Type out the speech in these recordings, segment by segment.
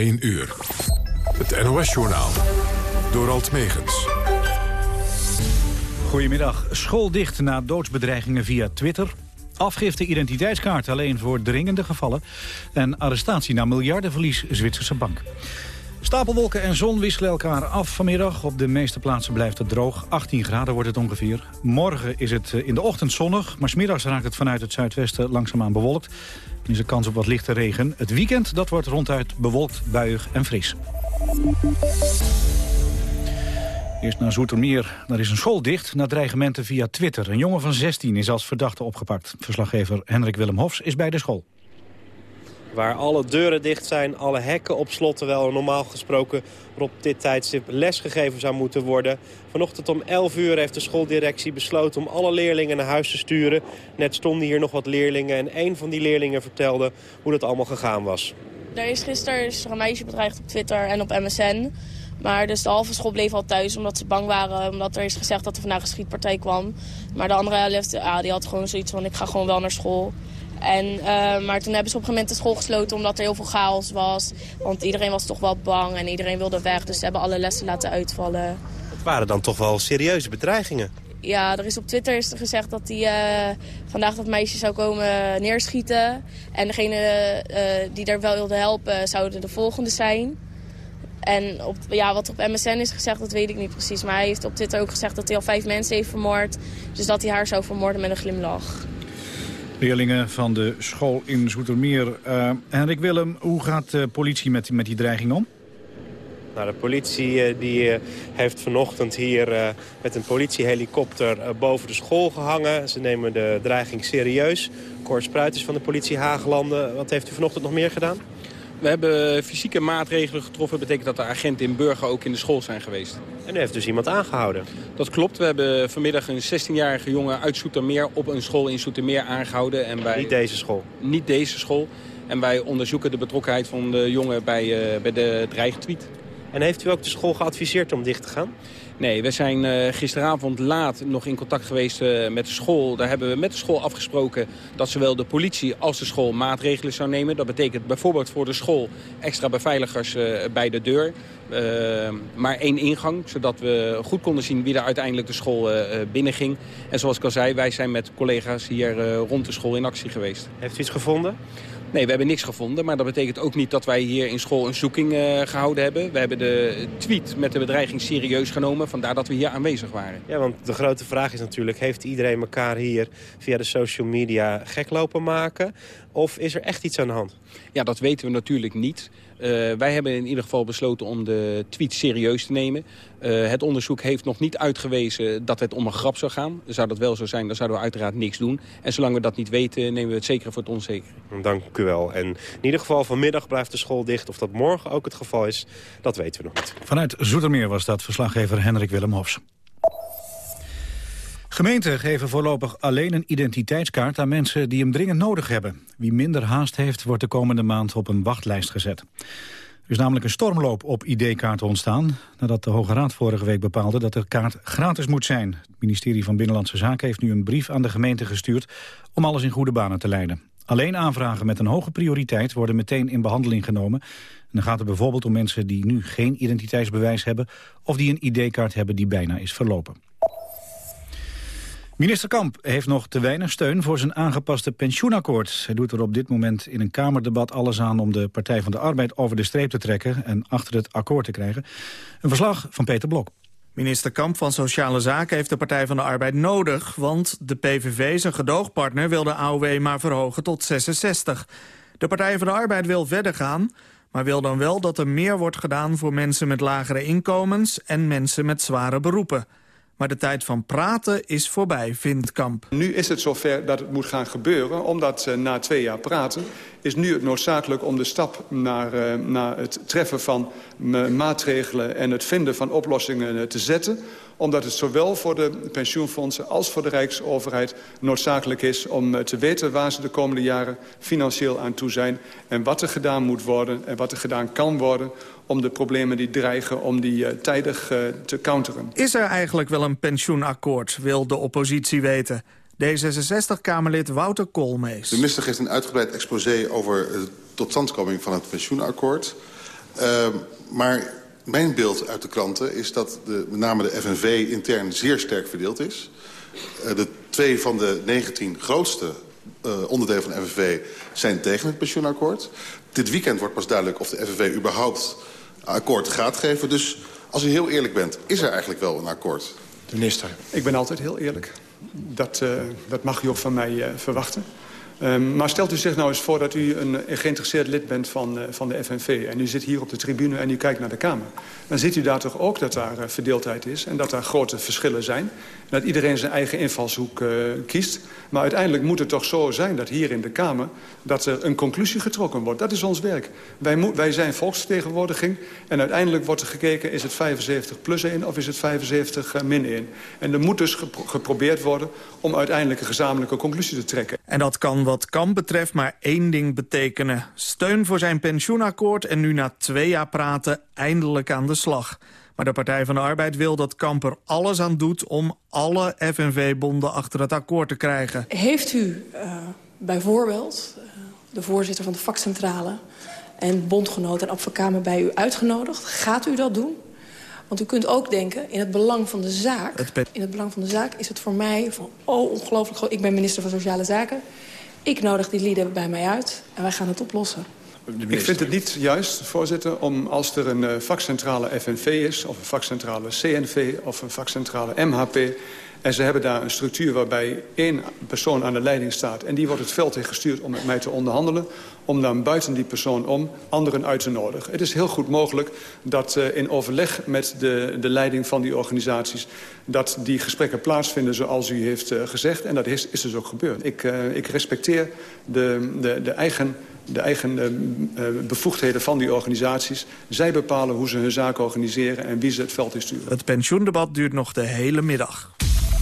1 uur. Het NOS-journaal. Door Alt Megens. Goedemiddag. School dicht na doodsbedreigingen via Twitter. Afgifte identiteitskaart alleen voor dringende gevallen. En arrestatie na miljardenverlies Zwitserse bank. Stapelwolken en zon wisselen elkaar af vanmiddag. Op de meeste plaatsen blijft het droog. 18 graden wordt het ongeveer. Morgen is het eh, in de ochtend zonnig, maar smiddags raakt het vanuit het zuidwesten langzaamaan bewolkt. Er is een kans op wat lichte regen. Het weekend dat wordt ronduit bewolkt, buiig en fris. Eerst naar Zoetermeer. Daar is een school dicht na dreigementen via Twitter. Een jongen van 16 is als verdachte opgepakt. Verslaggever Hendrik Willem Hofs is bij de school. Waar alle deuren dicht zijn, alle hekken op slot... terwijl er normaal gesproken op dit tijdstip lesgegeven zou moeten worden. Vanochtend om 11 uur heeft de schooldirectie besloten om alle leerlingen naar huis te sturen. Net stonden hier nog wat leerlingen en een van die leerlingen vertelde hoe dat allemaal gegaan was. Er is gisteren is er een meisje bedreigd op Twitter en op MSN. Maar dus de halve school bleef al thuis omdat ze bang waren. Omdat er is gezegd dat er vandaag een schietpartij kwam. Maar de andere helft ja, die had gewoon zoiets van ik ga gewoon wel naar school. En, uh, maar toen hebben ze op een moment de school gesloten omdat er heel veel chaos was. Want iedereen was toch wel bang en iedereen wilde weg. Dus ze hebben alle lessen laten uitvallen. Het waren dan toch wel serieuze bedreigingen? Ja, er is op Twitter is er gezegd dat die, uh, vandaag dat meisje zou komen neerschieten. En degene uh, die daar wel wilde helpen zouden de volgende zijn. En op, ja, wat op MSN is gezegd, dat weet ik niet precies. Maar hij heeft op Twitter ook gezegd dat hij al vijf mensen heeft vermoord. Dus dat hij haar zou vermoorden met een glimlach. Leerlingen van de school in Zoetermeer. Uh, Henrik Willem, hoe gaat de politie met, met die dreiging om? Nou, de politie uh, die, uh, heeft vanochtend hier met een politiehelikopter boven de school gehangen. Ze nemen de dreiging serieus. Cor is van de politie Haaglanden. Wat heeft u vanochtend nog meer gedaan? We hebben fysieke maatregelen getroffen. Dat betekent dat de agenten in Burger ook in de school zijn geweest. En u heeft dus iemand aangehouden? Dat klopt. We hebben vanmiddag een 16-jarige jongen uit Soetermeer op een school in Soetermeer aangehouden. En wij... Niet deze school? Niet deze school. En wij onderzoeken de betrokkenheid van de jongen bij, uh, bij de dreigtweet. En heeft u ook de school geadviseerd om dicht te gaan? Nee, we zijn uh, gisteravond laat nog in contact geweest uh, met de school. Daar hebben we met de school afgesproken dat zowel de politie als de school maatregelen zou nemen. Dat betekent bijvoorbeeld voor de school extra beveiligers uh, bij de deur. maar één ingang, zodat we goed konden zien wie er uiteindelijk de school binnenging. En zoals ik al zei, wij zijn met collega's hier rond de school in actie geweest. Heeft u iets gevonden? Nee, we hebben niks gevonden. Maar dat betekent ook niet dat wij hier in school een zoeking uh, gehouden hebben. We hebben de tweet met de bedreiging serieus genomen. Vandaar dat we hier aanwezig waren. Ja, want de grote vraag is natuurlijk... heeft iedereen elkaar hier via de social media gek lopen maken? Of is er echt iets aan de hand? Ja, dat weten we natuurlijk niet. Uh, wij hebben in ieder geval besloten om de tweet serieus te nemen. Uh, het onderzoek heeft nog niet uitgewezen dat het om een grap zou gaan. Zou dat wel zo zijn, dan zouden we uiteraard niks doen. En zolang we dat niet weten, nemen we het zeker voor het onzeker. Dank u wel. En in ieder geval vanmiddag blijft de school dicht. Of dat morgen ook het geval is, dat weten we nog niet. Vanuit Zoetermeer was dat verslaggever Hendrik Willem Hofs. Gemeenten geven voorlopig alleen een identiteitskaart aan mensen die hem dringend nodig hebben. Wie minder haast heeft, wordt de komende maand op een wachtlijst gezet. Er is namelijk een stormloop op ID-kaarten ontstaan... nadat de Hoge Raad vorige week bepaalde dat de kaart gratis moet zijn. Het ministerie van Binnenlandse Zaken heeft nu een brief aan de gemeente gestuurd... om alles in goede banen te leiden. Alleen aanvragen met een hoge prioriteit worden meteen in behandeling genomen. En dan gaat het bijvoorbeeld om mensen die nu geen identiteitsbewijs hebben... of die een ID-kaart hebben die bijna is verlopen. Minister Kamp heeft nog te weinig steun voor zijn aangepaste pensioenakkoord. Hij doet er op dit moment in een Kamerdebat alles aan om de Partij van de Arbeid over de streep te trekken en achter het akkoord te krijgen. Een verslag van Peter Blok. Minister Kamp van Sociale Zaken heeft de Partij van de Arbeid nodig... want de PVV, zijn gedoogpartner, wil de AOW maar verhogen tot 66. De Partij van de Arbeid wil verder gaan... maar wil dan wel dat er meer wordt gedaan voor mensen met lagere inkomens... en mensen met zware beroepen. Maar de tijd van praten is voorbij, vindt Kamp. Nu is het zover dat het moet gaan gebeuren, omdat uh, na twee jaar praten... is nu het noodzakelijk om de stap naar, uh, naar het treffen van uh, maatregelen... en het vinden van oplossingen te zetten omdat het zowel voor de pensioenfondsen als voor de Rijksoverheid noodzakelijk is om te weten waar ze de komende jaren financieel aan toe zijn en wat er gedaan moet worden en wat er gedaan kan worden om de problemen die dreigen, om die uh, tijdig uh, te counteren. Is er eigenlijk wel een pensioenakkoord, wil de oppositie weten. D66-Kamerlid Wouter Koolmees. De minister geeft een uitgebreid exposé over de totstandkoming van het pensioenakkoord. Ehm, maar mijn beeld uit de kranten is dat de, met name de FNV intern zeer sterk verdeeld is. Uh, de twee van de 19 grootste uh, onderdelen van de FNV zijn tegen het pensioenakkoord. Dit weekend wordt pas duidelijk of de FNV überhaupt akkoord gaat geven. Dus als u heel eerlijk bent, is er eigenlijk wel een akkoord? De minister. Ik ben altijd heel eerlijk. Dat, uh, dat mag u ook van mij uh, verwachten. Um, maar stelt u zich nou eens voor dat u een, een geïnteresseerd lid bent van, uh, van de FNV... en u zit hier op de tribune en u kijkt naar de Kamer. Dan ziet u daar toch ook dat daar uh, verdeeldheid is en dat daar grote verschillen zijn. En dat iedereen zijn eigen invalshoek uh, kiest. Maar uiteindelijk moet het toch zo zijn dat hier in de Kamer... dat er een conclusie getrokken wordt. Dat is ons werk. Wij, zijn volksvertegenwoordiging en uiteindelijk wordt er gekeken... is het 75 plus 1 of is het 75 min 1. En er moet dus gepro geprobeerd worden om uiteindelijk een gezamenlijke conclusie te trekken. En dat kan wat kan betreft maar één ding betekenen. Steun voor zijn pensioenakkoord en nu na twee jaar praten eindelijk aan de Maar de Partij van de Arbeid wil dat Kamp er alles aan doet... om alle FNV-bonden achter het akkoord te krijgen. Heeft u uh, bijvoorbeeld uh, de voorzitter van de vakcentrale... en bondgenoten en advocame bij u uitgenodigd? Gaat u dat doen? Want u kunt ook denken, in het belang van de zaak... in het belang van de zaak is het voor mij van... oh, ongelooflijk ik ben minister van Sociale Zaken... ik nodig die lieden bij mij uit en wij gaan het oplossen. Ik vind het niet juist, voorzitter, om als er een uh, vakcentrale FNV is... of een vakcentrale CNV of een vakcentrale MHP... en ze hebben daar een structuur waarbij één persoon aan de leiding staat... en die wordt het veld in gestuurd om met mij te onderhandelen... om dan buiten die persoon om anderen uit te nodigen. Het is heel goed mogelijk dat uh, in overleg met de, de leiding van die organisaties... dat die gesprekken plaatsvinden zoals u heeft uh, gezegd. En dat is, is dus ook gebeurd. Ik, ik respecteer de, de, de eigen de eigen uh, bevoegdheden van die organisaties. Zij bepalen hoe ze hun zaken organiseren en wie ze het veld insturen. Het pensioendebat duurt nog de hele middag.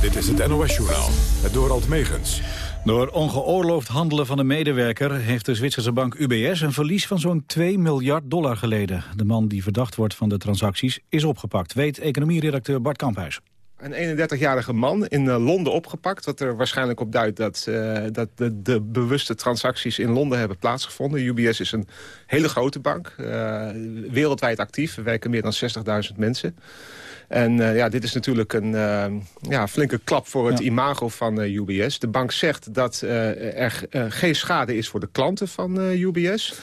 Dit is het NOS-journaal, het Dorald Megens. Door ongeoorloofd handelen van een medewerker heeft de Zwitserse bank UBS een verlies van zo'n 2 miljard dollar geleden. De man die verdacht wordt van de transacties is opgepakt, weet economieredacteur Bart Kamphuis. Een 31-jarige man in uh, Londen opgepakt. Wat er waarschijnlijk op duidt dat, uh, dat de, de, bewuste transacties in Londen hebben plaatsgevonden. UBS is een hele grote bank. Uh, wereldwijd actief. Er werken meer dan 60.000 mensen. En uh, ja, dit is natuurlijk een uh, ja, flinke klap voor het ja. imago van uh, UBS. De bank zegt dat er geen schade is voor de klanten van UBS.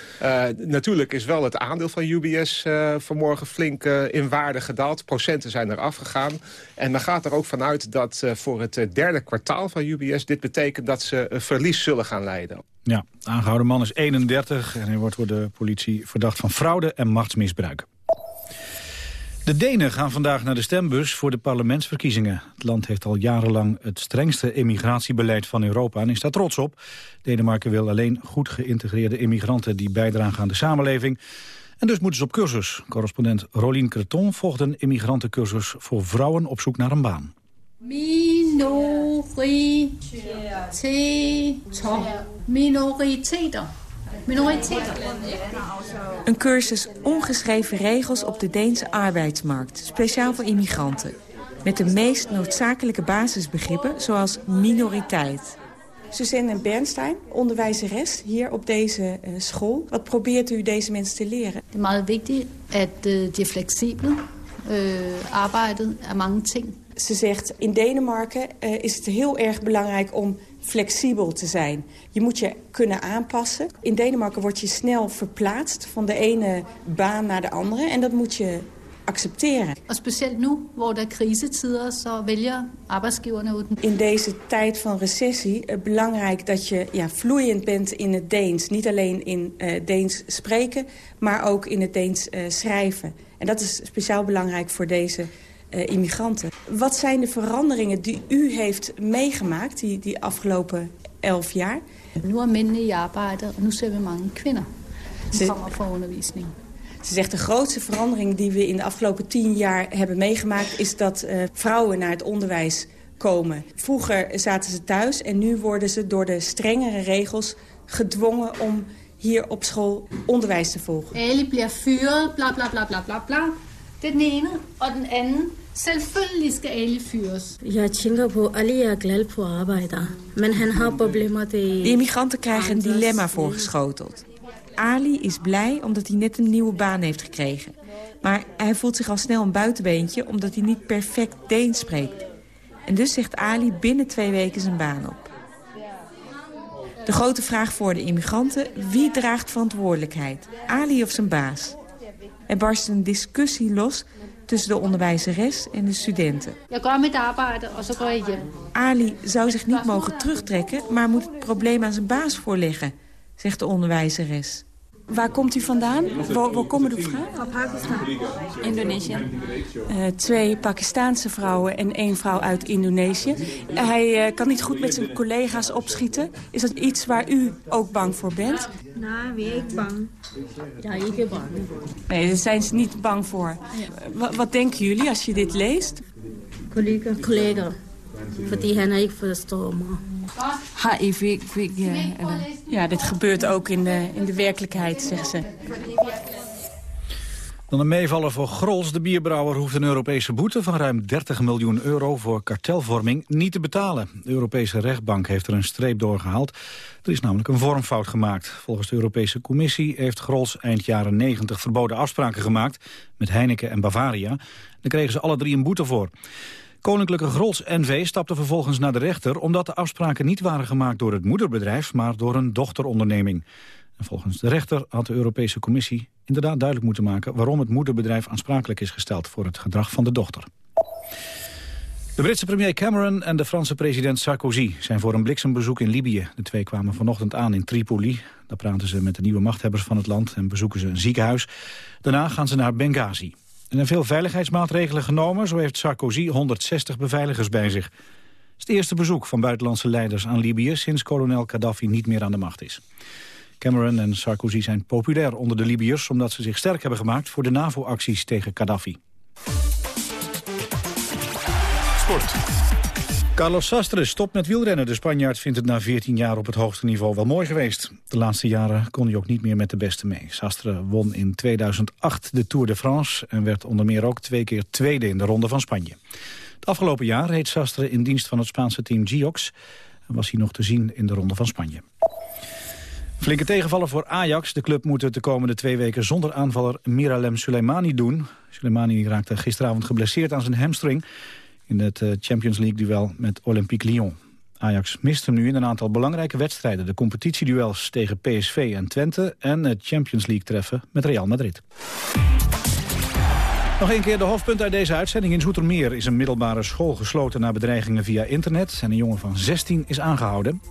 natuurlijk is wel het aandeel van UBS vanmorgen flink in waarde gedaald. Procenten zijn er afgegaan. En men gaat er ook vanuit dat voor het derde kwartaal van UBS... dit betekent dat ze een verlies zullen gaan leiden. Ja, de aangehouden man is 31 en hij wordt door de politie verdacht van fraude en machtsmisbruik. De Denen gaan vandaag naar de stembus voor de parlementsverkiezingen. Het land heeft al jarenlang het strengste immigratiebeleid van Europa en is daar trots op. Denemarken wil alleen goed geïntegreerde immigranten die bijdragen aan de samenleving. En dus moeten ze op cursus. Correspondent Rolien Creton volgt een immigrantencursus voor vrouwen op zoek naar een baan. Minoriteiten. Een cursus ongeschreven regels op de Deense arbeidsmarkt, speciaal voor immigranten. Met de meest noodzakelijke basisbegrippen, zoals minoriteit. Suzanne Bernstein, onderwijzeres hier op deze uh, school. Wat probeert u deze mensen te leren? Het is meget wichtig dat de flexibel arbejdet er mange. Ze zegt, in Denemarken uh, is het heel erg belangrijk om flexibel te zijn. Je moet je kunnen aanpassen. In Denemarken word je snel verplaatst van de ene baan naar de andere. En dat moet je accepteren. En speciaal nu, waar er crisetijden, zo willen arbeidsgiverne... In deze tijd van recessie uh, belangrijk dat je ja, vloeiend bent in het Deens. Niet alleen in uh, Deens spreken, maar ook in het Deens uh, schrijven. En dat is speciaal belangrijk voor deze uh, immigranten. Wat zijn de veranderingen die u heeft meegemaakt die, die afgelopen elf jaar? Nu i arbejde, og nu ser we mange kvinder die kommer voor. Ze zegt de grootste verandering die we in de afgelopen tien jaar hebben meegemaakt... is dat uh, vrouwen naar het onderwijs komen. Vroeger zaten ze thuis en nu worden ze door de strengere regels gedwongen om hier op school onderwijs te volgen. Alle bliver fyret, bla bla bla bla bla bla. Den ene, og den anden, selvfølgelig skal alle fyres. Jeg tænker på, at Ali er glad på arbejder, men han har problemer. De immigranten krijgen een dilemma voorgeschoteld. Ali is blij omdat hij net een nieuwe baan heeft gekregen. Maar hij voelt zich al snel een buitenbeentje omdat hij niet perfect Deens spreekt. En dus zegt Ali binnen twee weken zijn baan op. De grote vraag voor de immigranten, wie draagt verantwoordelijkheid? Ali of zijn baas? Er barst een discussie los tussen de onderwijzeres en de studenten. Ali zou zich niet mogen terugtrekken, maar moet het probleem aan zijn baas voorleggen, zegt de onderwijzeres. Waar komt u vandaan? Waar, waar komen u vandaan? Pakistan. Indonesië. Uh, twee Pakistaanse vrouwen en één vrouw uit Indonesië. Hij uh, kan niet goed met zijn collega's opschieten. Is dat iets waar u ook bang voor bent? Nou, wie ik bang. Ja, ik ben bang. Nee, daar zijn ze niet bang voor. Wat, wat denken jullie als je dit leest? Collega. Collega. Voor die ik verstorven. HIV, ja, ja, dit gebeurt ook in de, in de werkelijkheid, zeggen ze. Dan een meevaller voor Grols. De bierbrouwer hoeft een Europese boete van ruim 30 miljoen euro voor kartelvorming niet te betalen. De Europese rechtbank heeft er een streep doorgehaald. Er is namelijk een vormfout gemaakt. Volgens de Europese Commissie heeft Grols eind jaren 90 verboden afspraken gemaakt met Heineken en Bavaria. Daar kregen ze alle drie een boete voor. Koninklijke Grols NV stapte vervolgens naar de rechter... omdat de afspraken niet waren gemaakt door het moederbedrijf... maar door een dochteronderneming. En volgens de rechter had de Europese Commissie inderdaad duidelijk moeten maken... waarom het moederbedrijf aansprakelijk is gesteld voor het gedrag van de dochter. De Britse premier Cameron en de Franse president Sarkozy zijn voor een bliksembezoek in Libië. De twee kwamen vanochtend aan in Tripoli. Daar praten ze met de nieuwe machthebbers van het land en bezoeken ze een ziekenhuis. Daarna gaan ze naar Benghazi. Er zijn veel veiligheidsmaatregelen genomen. Zo heeft Sarkozy 160 beveiligers bij zich. Het is het eerste bezoek van buitenlandse leiders aan Libië... sinds kolonel Gaddafi niet meer aan de macht is. Cameron en Sarkozy zijn populair onder de Libiërs... omdat ze zich sterk hebben gemaakt voor de NAVO-acties tegen Gaddafi. Sport. Carlos Sastre stopt met wielrennen. De Spanjaard vindt het na 14 jaar op het hoogste niveau wel mooi geweest. De laatste jaren kon hij ook niet meer met de beste mee. Sastre won in 2008 de Tour de France... en werd onder meer ook twee keer tweede in de Ronde van Spanje. Het afgelopen jaar reed Sastre in dienst van het Spaanse team Giox... en was hij nog te zien in de Ronde van Spanje. Flinke tegenvallen voor Ajax. De club moet het de komende twee weken zonder aanvaller Miralem Soleimani doen. Soleimani raakte gisteravond geblesseerd aan zijn hamstring in het eh, Champions League-duel met Olympique Lyon. Ajax mist hem nu in een aantal belangrijke wedstrijden. De competitieduels tegen PSV en Twente... en het Champions League-treffen met Real Madrid. Nog een keer de hoofdpunt uit deze uitzending. In Zoetermeer is een middelbare school gesloten na bedreigingen via internet. En een jongen van 16 is aangehouden.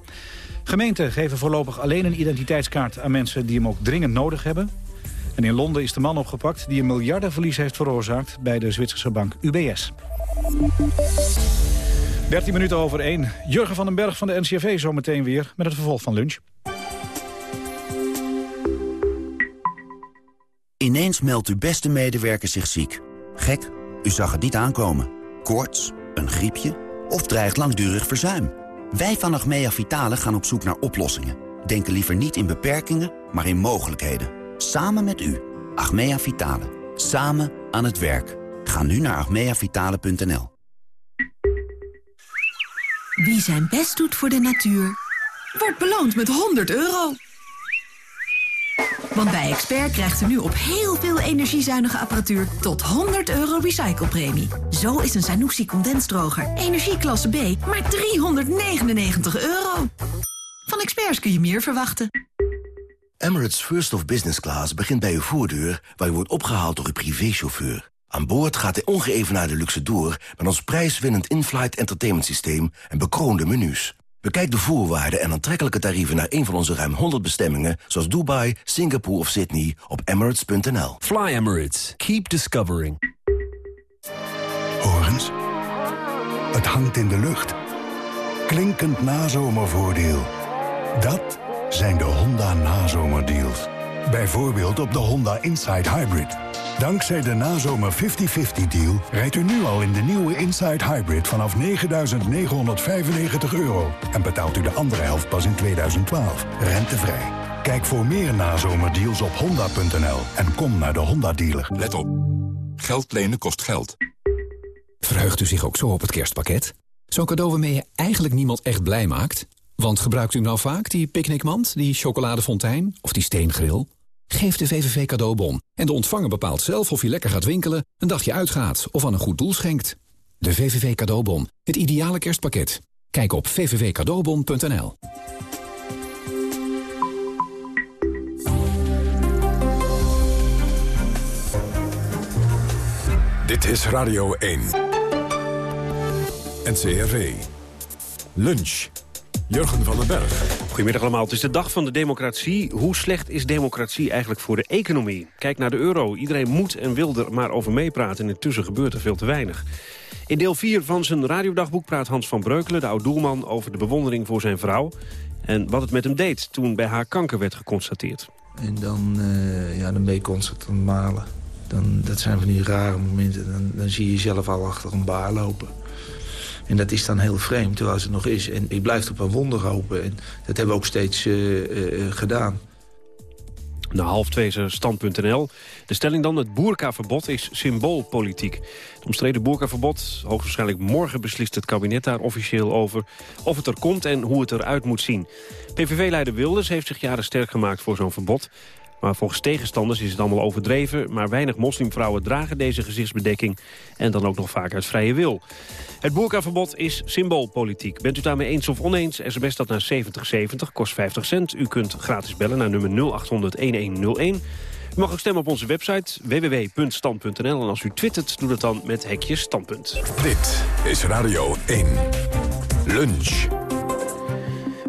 Gemeenten geven voorlopig alleen een identiteitskaart aan mensen die hem ook dringend nodig hebben. En in Londen is de man opgepakt die een miljardenverlies heeft veroorzaakt bij de Zwitserse bank UBS. 13 minuten over 1. Jurgen van den Berg van de NCRV zometeen weer met het vervolg van lunch. Ineens meldt uw beste medewerker zich ziek. Gek, u zag het niet aankomen. Koorts, een griepje of dreigt langdurig verzuim. Wij van Achmea Vitale gaan op zoek naar oplossingen. Denken liever niet in beperkingen, maar in mogelijkheden. Samen met u. Achmea Vitale. Samen aan het werk. Ga nu naar agmeavitale.nl. Wie zijn best doet voor de natuur, wordt beloond met 100 euro. Want bij Expert krijgt u nu op heel veel energiezuinige apparatuur tot 100 euro recyclepremie. Zo is een Sanusi condensdroger energieklasse B maar 399 euro. Van Experts kun je meer verwachten. Emirates First of Business Class begint bij uw voordeur... waar u wordt opgehaald door uw privéchauffeur. Aan boord gaat de ongeëvenaarde luxe door... met ons prijswinnend in-flight entertainment systeem en bekroonde menus. Bekijk de voorwaarden en aantrekkelijke tarieven naar een van onze ruim 100 bestemmingen... zoals Dubai, Singapore of Sydney op emirates.nl. Fly Emirates. Keep discovering. Horens. Het hangt in de lucht. Klinkend nazomervoordeel. Dat zijn de Honda nazomerdeals. Bijvoorbeeld op de Honda Inside Hybrid... Dankzij de nazomer 50-50-deal rijdt u nu al in de nieuwe Inside Hybrid vanaf 9.995 euro. En betaalt u de andere helft pas in 2012. Rentevrij. Kijk voor meer nazomerdeals op honda.nl en kom naar de Honda dealer. Let op. Geld lenen kost geld. Verheugt u zich ook zo op het kerstpakket? Zo'n cadeau waarmee je eigenlijk niemand echt blij maakt? Want gebruikt u nou vaak die picknickmand, die chocoladefontein of die steengrill? Geef de VVV cadeaubon en de ontvanger bepaalt zelf of je lekker gaat winkelen, een dagje uitgaat of aan een goed doel schenkt. De VVV cadeaubon, het ideale kerstpakket. Kijk op vvvcadeaubon.nl. Dit is Radio 1. NCRV. Lunch. Jurgen van den Berg. Goedemiddag allemaal. Het is de dag van de democratie. Hoe slecht is democratie eigenlijk voor de economie? Kijk naar de euro. Iedereen moet en wil er maar over meepraten. En intussen gebeurt er veel te weinig. In deel 4 van zijn radiodagboek praat Hans van Breukelen, de oud-doelman... over de bewondering voor zijn vrouw. En wat het met hem deed toen bij haar kanker werd geconstateerd. En dan, uh, ja, dan ben je constant aan het malen. Dan, dat zijn van die rare momenten. Dan, dan zie je jezelf al achter een baar lopen. En dat is dan heel vreemd, terwijl het nog is. En ik blijf op een wonder hopen. En dat hebben we ook steeds uh, uh, gedaan. Na half twee stand.nl. De stelling dan, het boerkaverbod is symboolpolitiek. Het omstreden boerkaverbod, hoogstwaarschijnlijk morgen beslist het kabinet daar officieel over... of het er komt en hoe het eruit moet zien. PVV-leider Wilders heeft zich jaren sterk gemaakt voor zo'n verbod. Maar volgens tegenstanders is het allemaal overdreven... maar weinig moslimvrouwen dragen deze gezichtsbedekking... en dan ook nog vaak uit vrije wil. Het boerkaverbod is symboolpolitiek. Bent u daarmee eens of oneens? SMS dat naar 7070, kost 50 cent. U kunt gratis bellen naar nummer 0800-1101. U mag ook stemmen op onze website www.stand.nl. En als u twittert, doe dat dan met hekje standpunt. Dit is Radio 1. Lunch.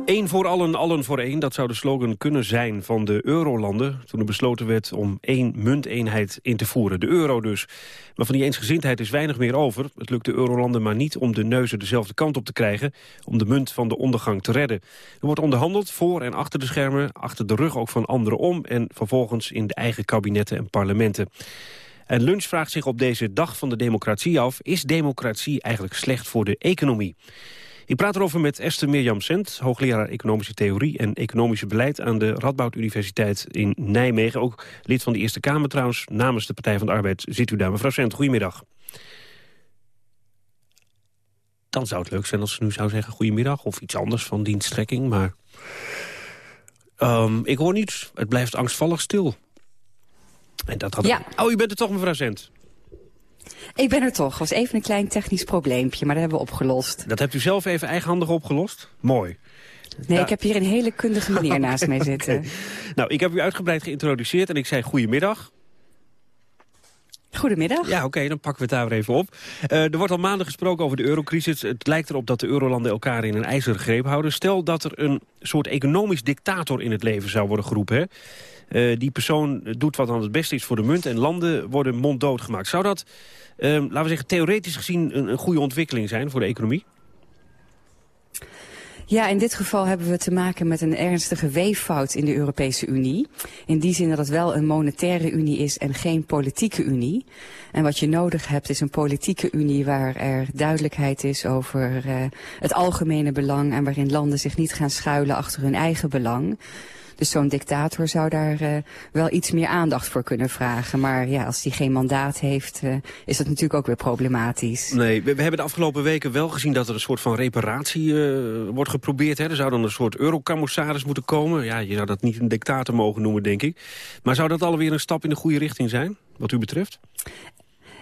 Eén voor allen, allen voor één. Dat zou de slogan kunnen zijn van de eurolanden... toen er besloten werd om één munteenheid in te voeren. De euro dus. Maar van die eensgezindheid is weinig meer over. Het lukt de eurolanden maar niet om de neuzen dezelfde kant op te krijgen... om de munt van de ondergang te redden. Er wordt onderhandeld voor en achter de schermen... achter de rug ook van anderen om... en vervolgens in de eigen kabinetten en parlementen. En Lunch vraagt zich op deze dag van de democratie af... is democratie eigenlijk slecht voor de economie? Ik praat erover met Esther Mirjam Sent, hoogleraar Economische Theorie en Economische Beleid aan de Radboud Universiteit in Nijmegen. Ook lid van de Eerste Kamer trouwens, namens de Partij van de Arbeid zit u daar. Mevrouw Sent, goedemiddag. Dan zou het leuk zijn als ze nu zou zeggen goedemiddag of iets anders van dienststrekking, maar um, ik hoor niets. Het blijft angstvallig stil. En dat had ja. Oh, u bent er toch, mevrouw Sent? Ik ben er toch. was even een klein technisch probleempje, maar dat hebben we opgelost. Dat hebt u zelf even eigenhandig opgelost? Mooi. Nee, ja. ik heb hier een hele kundige meneer okay, naast mij zitten. Okay. Nou, ik heb u uitgebreid geïntroduceerd en ik zei goedemiddag. Goedemiddag. Ja, oké, okay, dan pakken we het daar weer even op. Uh, er wordt al maanden gesproken over de eurocrisis. Het lijkt erop dat de eurolanden elkaar in een ijzeren greep houden. Stel dat er een soort economisch dictator in het leven zou worden geroepen. Hè? Uh, die persoon doet wat dan het beste is voor de munt... en landen worden monddood gemaakt. Zou dat, uh, laten we zeggen, theoretisch gezien... Een, goede ontwikkeling zijn voor de economie? Ja, in dit geval hebben we te maken met een ernstige weeffout in de Europese Unie. In die zin dat het wel een monetaire unie is en geen politieke unie. En wat je nodig hebt is een politieke unie waar er duidelijkheid is over uh, het algemene belang... en waarin landen zich niet gaan schuilen achter hun eigen belang... Dus zo'n dictator zou daar uh, wel iets meer aandacht voor kunnen vragen. Maar ja, als die geen mandaat heeft, uh, is dat natuurlijk ook weer problematisch. Nee, we, hebben de afgelopen weken wel gezien dat er een soort van reparatie uh, wordt geprobeerd. Hè. Er zou dan een soort eurocommissaris moeten komen. Ja, je zou dat niet een dictator mogen noemen, denk ik. Maar zou dat alweer een stap in de goede richting zijn, wat u betreft?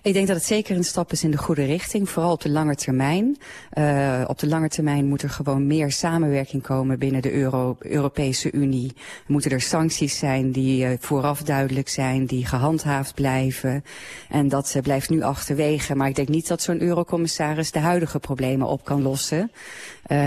Ik denk dat het zeker een stap is in de goede richting, vooral op de lange termijn. Uh, op de lange termijn moet er gewoon meer samenwerking komen binnen de Euro Europese Unie. Moeten er sancties zijn die uh, vooraf duidelijk zijn, die gehandhaafd blijven. En dat uh, blijft nu achterwege. Maar ik denk niet dat zo'n eurocommissaris de huidige problemen op kan lossen.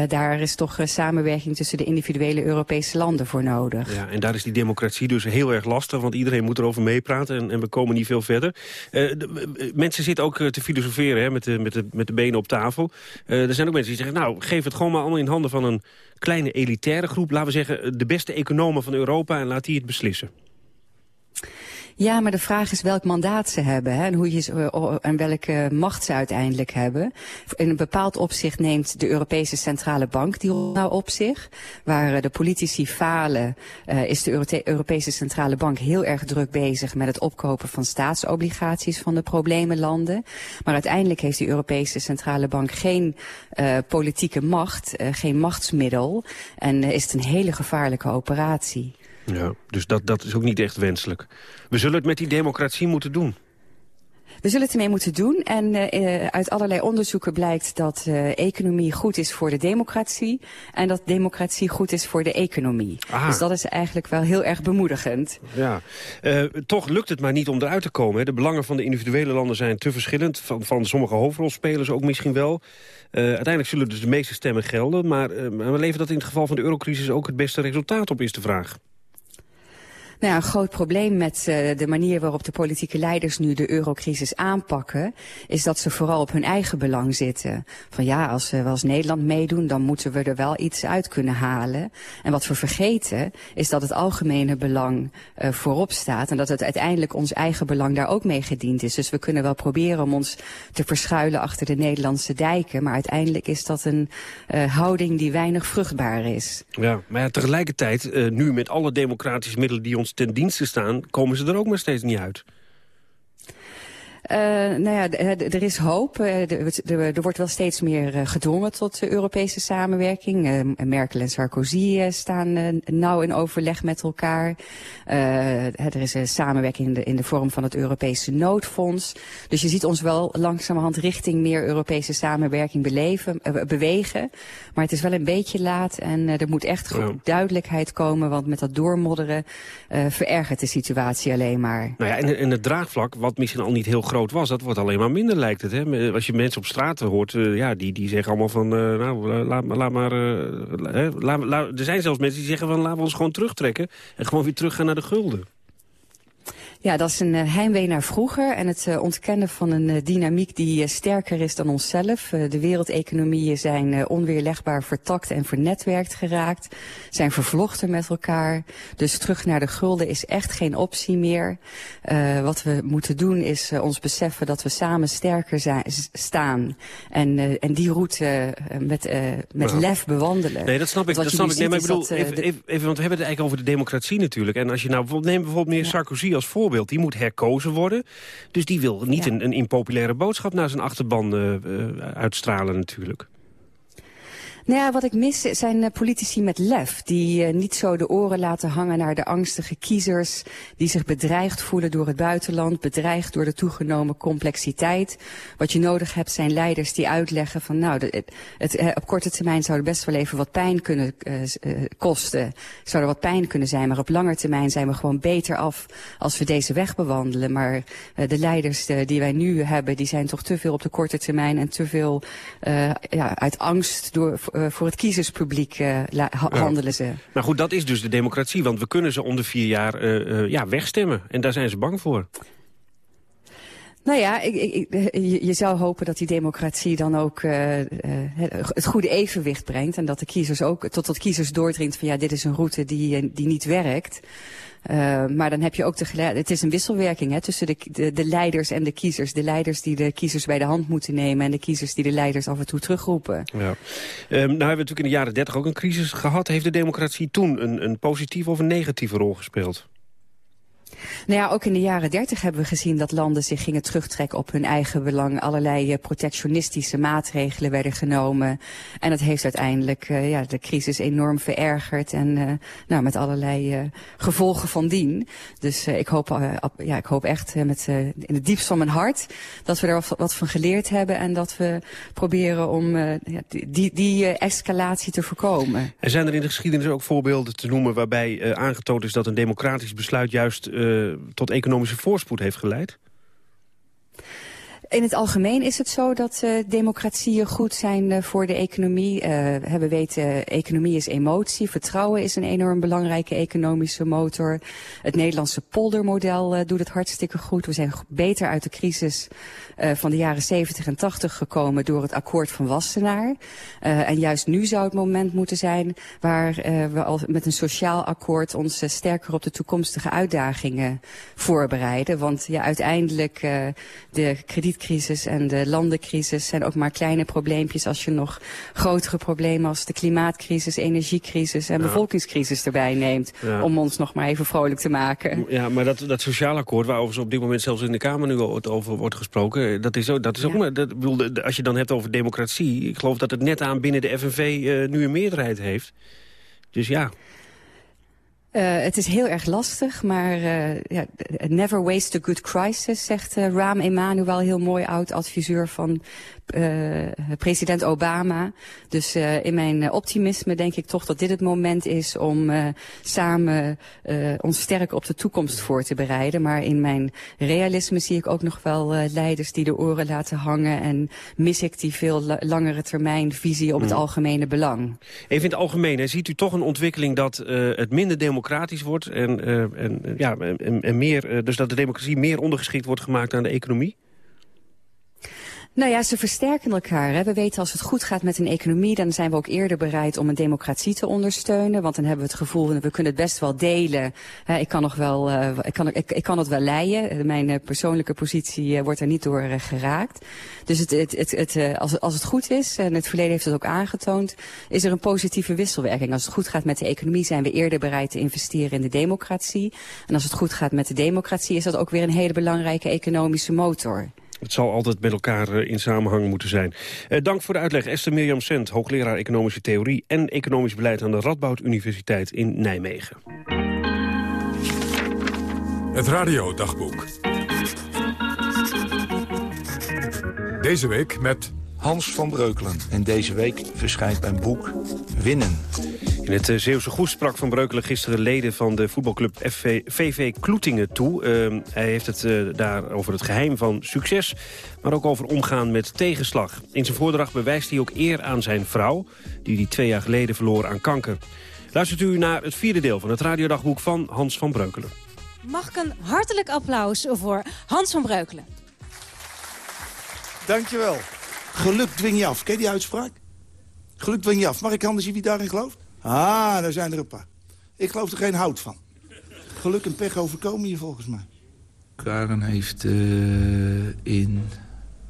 Daar is toch samenwerking tussen de individuele Europese landen voor nodig. Ja, en daar is die democratie dus heel erg lastig, want iedereen moet erover meepraten en, en we komen niet veel verder. De, mensen zitten ook te filosoferen hè, met, de, met, de, met de benen op tafel. er zijn ook mensen die zeggen, nou, geef het gewoon maar allemaal in handen van een kleine elitaire groep. Laten we zeggen, de beste economen van Europa en laat die het beslissen. Ja, maar de vraag is welk mandaat ze hebben hè, en, hoe je, uh, en welke macht ze uiteindelijk hebben. In een bepaald opzicht neemt de Europese Centrale Bank die rol nou op zich. Waar uh, de politici falen, is de Euro Europese Centrale Bank heel erg druk bezig met het opkopen van staatsobligaties van de problemenlanden. Maar uiteindelijk heeft de Europese Centrale Bank geen politieke macht, geen machtsmiddel. En is het een hele gevaarlijke operatie. Ja, dus dat, dat is ook niet echt wenselijk. We zullen het met die democratie moeten doen. We zullen het ermee moeten doen. En uh, uit allerlei onderzoeken blijkt dat uh, economie goed is voor de democratie. En dat democratie goed is voor de economie. Aha. Dus dat is eigenlijk wel heel erg bemoedigend. Ja, uh, toch lukt het maar niet om eruit te komen. Hè? De belangen van de individuele landen zijn te verschillend. Van, van sommige hoofdrolspelers ook misschien wel. uiteindelijk zullen dus de meeste stemmen gelden. Maar, maar levert dat in het geval van de eurocrisis ook het beste resultaat op, is de vraag. Nou een groot probleem met uh, de manier waarop de politieke leiders nu de eurocrisis aanpakken, is dat ze vooral op hun eigen belang zitten. Van ja, als we als Nederland meedoen, dan moeten we er wel iets uit kunnen halen. En wat we vergeten, is dat het algemene belang uh, voorop staat en dat het uiteindelijk ons eigen belang daar ook mee gediend is. Dus we kunnen wel proberen om ons te verschuilen achter de Nederlandse dijken, maar uiteindelijk is dat een uh, houding die weinig vruchtbaar is. Ja, maar ja, tegelijkertijd, nu met alle democratische middelen die ons ten dienste staan... komen ze er ook maar steeds niet uit. Uh, nou ja, er is hoop. Er wordt wel steeds meer gedwongen tot Europese samenwerking. Merkel en Sarkozy staan nauw in overleg met elkaar. Er is een samenwerking in de, in de vorm van het Europese noodfonds. Dus je ziet ons wel langzamerhand richting meer Europese samenwerking beleven, bewegen. Maar het is wel een beetje laat en er moet echt goed ja. duidelijkheid komen. Want met dat doormodderen verergert de situatie alleen maar. Nou ja, en, en het draagvlak, wat misschien al niet heel groot groot was, dat wordt alleen maar minder, lijkt het. Hè? Als je mensen op straat hoort, uh, ja, die, die zeggen allemaal van... Uh, nou, laat, laat maar... Er zijn zelfs mensen die zeggen van... laten we ons gewoon terugtrekken en gewoon weer teruggaan naar de gulden. Ja, dat is een uh, heimwee naar vroeger en het uh, ontkennen van een uh, dynamiek die sterker is dan onszelf. de wereldeconomieën zijn onweerlegbaar vertakt en vernetwerkt geraakt, zijn vervlochten met elkaar. Dus terug naar de gulden is echt geen optie meer. wat we moeten doen is ons beseffen dat we samen sterker zijn, staan en, en die route met, met nou. lef bewandelen. Nee, dat snap ik. Dat snap ik. Nee, maar ik bedoel, even, even, even, want we hebben het eigenlijk over de democratie natuurlijk. En als je nou neem bijvoorbeeld meneer ja. Sarkozy als voorbeeld die moet herkozen worden. Dus die wil niet ja. een, een, impopulaire boodschap naar zijn achterban uh, uh, uitstralen natuurlijk. Nou ja, wat ik mis zijn uh, politici met lef. Die uh, niet zo de oren laten hangen naar de angstige kiezers. Die zich bedreigd voelen door het buitenland. Bedreigd door de toegenomen complexiteit. Wat je nodig hebt zijn leiders die uitleggen van nou, het, uh, op korte termijn zou er best wel even wat pijn kunnen kosten. Zou er wat pijn kunnen zijn. Maar op lange termijn zijn we gewoon beter af als we deze weg bewandelen. Maar de leiders die wij nu hebben, die zijn toch te veel op de korte termijn. En te veel ja, uit angst door uh, voor het kiezerspubliek uh, handelen ze. Nou goed, dat is dus de democratie. Want we kunnen ze om de vier jaar uh, ja, wegstemmen. En daar zijn ze bang voor. Nou ja, ik, ik, je, je zou hopen dat die democratie dan ook uh, het goede evenwicht brengt. En dat de kiezers ook tot tot kiezers doordringt van ja, dit is een route die, die niet werkt. Maar dan heb je ook de het is een wisselwerking hè, tussen de, de, de, leiders en de kiezers. De leiders die de kiezers bij de hand moeten nemen en de kiezers die de leiders af en toe terugroepen. Ja. Um, nou hebben we natuurlijk in de jaren dertig ook een crisis gehad. Heeft de democratie toen een, een positieve of een negatieve rol gespeeld? Nou ja, ook in de jaren dertig hebben we gezien dat landen zich gingen terugtrekken op hun eigen belang. Allerlei uh, protectionistische maatregelen werden genomen. En dat heeft uiteindelijk uh, ja, de crisis enorm verergerd. En uh, nou, met allerlei gevolgen van dien. Dus ik, hoop, ja, ik hoop echt met, in het diepst van mijn hart dat we er wat, van geleerd hebben. En dat we proberen om die, die escalatie te voorkomen. En zijn er in de geschiedenis ook voorbeelden te noemen waarbij aangetoond is dat een democratisch besluit juist tot economische voorspoed heeft geleid? In het algemeen is het zo dat uh, democratieën goed zijn uh, voor de economie. Uh, we weten, economie is emotie. Vertrouwen is een enorm belangrijke economische motor. Het Nederlandse poldermodel doet het hartstikke goed. We zijn beter uit de crisis van de jaren 70 en 80 gekomen door het akkoord van Wassenaar. en juist nu zou het moment moeten zijn waar we al met een sociaal akkoord ons sterker op de toekomstige uitdagingen voorbereiden. Want ja, uiteindelijk de krediet kredietcrisis en de landencrisis zijn ook maar kleine probleempjes als je nog grotere problemen als de klimaatcrisis, energiecrisis en ja. bevolkingscrisis erbij neemt. Ja. Om ons nog maar even vrolijk te maken. Ja, maar dat, dat sociaal akkoord waarover ze op dit moment zelfs in de Kamer nu over wordt gesproken, dat is ook, dat is ook maar, dat, bedoel, als je dan hebt over democratie, ik geloof dat het net aan binnen de FNV uh, nu een meerderheid heeft. Dus ja. Uh, het is heel erg lastig, maar uh, ja, never waste a good crisis, zegt uh, Raam Emanuel, heel mooi oud-adviseur van president Obama. Dus in mijn optimisme denk ik toch dat dit het moment is om samen ons sterk op de toekomst voor te bereiden. Maar in mijn realisme zie ik ook nog wel leiders die de oren laten hangen en mis ik die veel langere termijn visie op het mm. algemene belang. Even in het algemeen, ziet u toch een ontwikkeling dat het minder democratisch democratisch wordt en, uh, en, ja, en, en meer, uh, dus dat de democratie meer ondergeschikt wordt gemaakt aan de economie? Nou ja, ze versterken elkaar. Hè. We weten als het goed gaat met een economie... dan zijn we ook eerder bereid om een democratie te ondersteunen. Want dan hebben we het gevoel, we kunnen het best wel delen. ik, kan nog wel, uh, ik, kan, ik, kan het wel leiden. Mijn uh, persoonlijke positie uh, wordt er niet door geraakt. Dus het, het, het als, als het goed is, en het verleden heeft het ook aangetoond... is er een positieve wisselwerking. Als het goed gaat met de economie zijn we eerder bereid te investeren in de democratie. En als het goed gaat met de democratie is dat ook weer een hele belangrijke economische motor. Het zal altijd met elkaar eh, in samenhang moeten zijn. Eh, dank voor de uitleg Esther Mirjam Sent, hoogleraar Economische Theorie... en Economisch Beleid aan de Radboud Universiteit in Nijmegen. Het radiodagboek. Deze week met... Hans van Breukelen. En deze week verschijnt mijn boek Winnen. In het uh, Zeeuwse Goes sprak Van Breukelen gisteren leden van de voetbalclub FV, VV Kloetingen toe. Uh, hij heeft het uh, daar over het geheim van succes, maar ook over omgaan met tegenslag. In zijn voordracht bewijst hij ook eer aan zijn vrouw, die hij twee jaar geleden verloor aan kanker. Luistert u naar het vierde deel van het radiodagboek van Hans van Breukelen. Mag ik een hartelijk applaus voor Hans van Breukelen. Dankjewel. Geluk dwing je af. Ken je die uitspraak? Geluk dwing je af. Mag ik anders zien wie daarin gelooft? Ah, daar zijn er een paar. Ik geloof er geen hout van. Geluk en pech overkomen je volgens mij. Karen heeft uh, in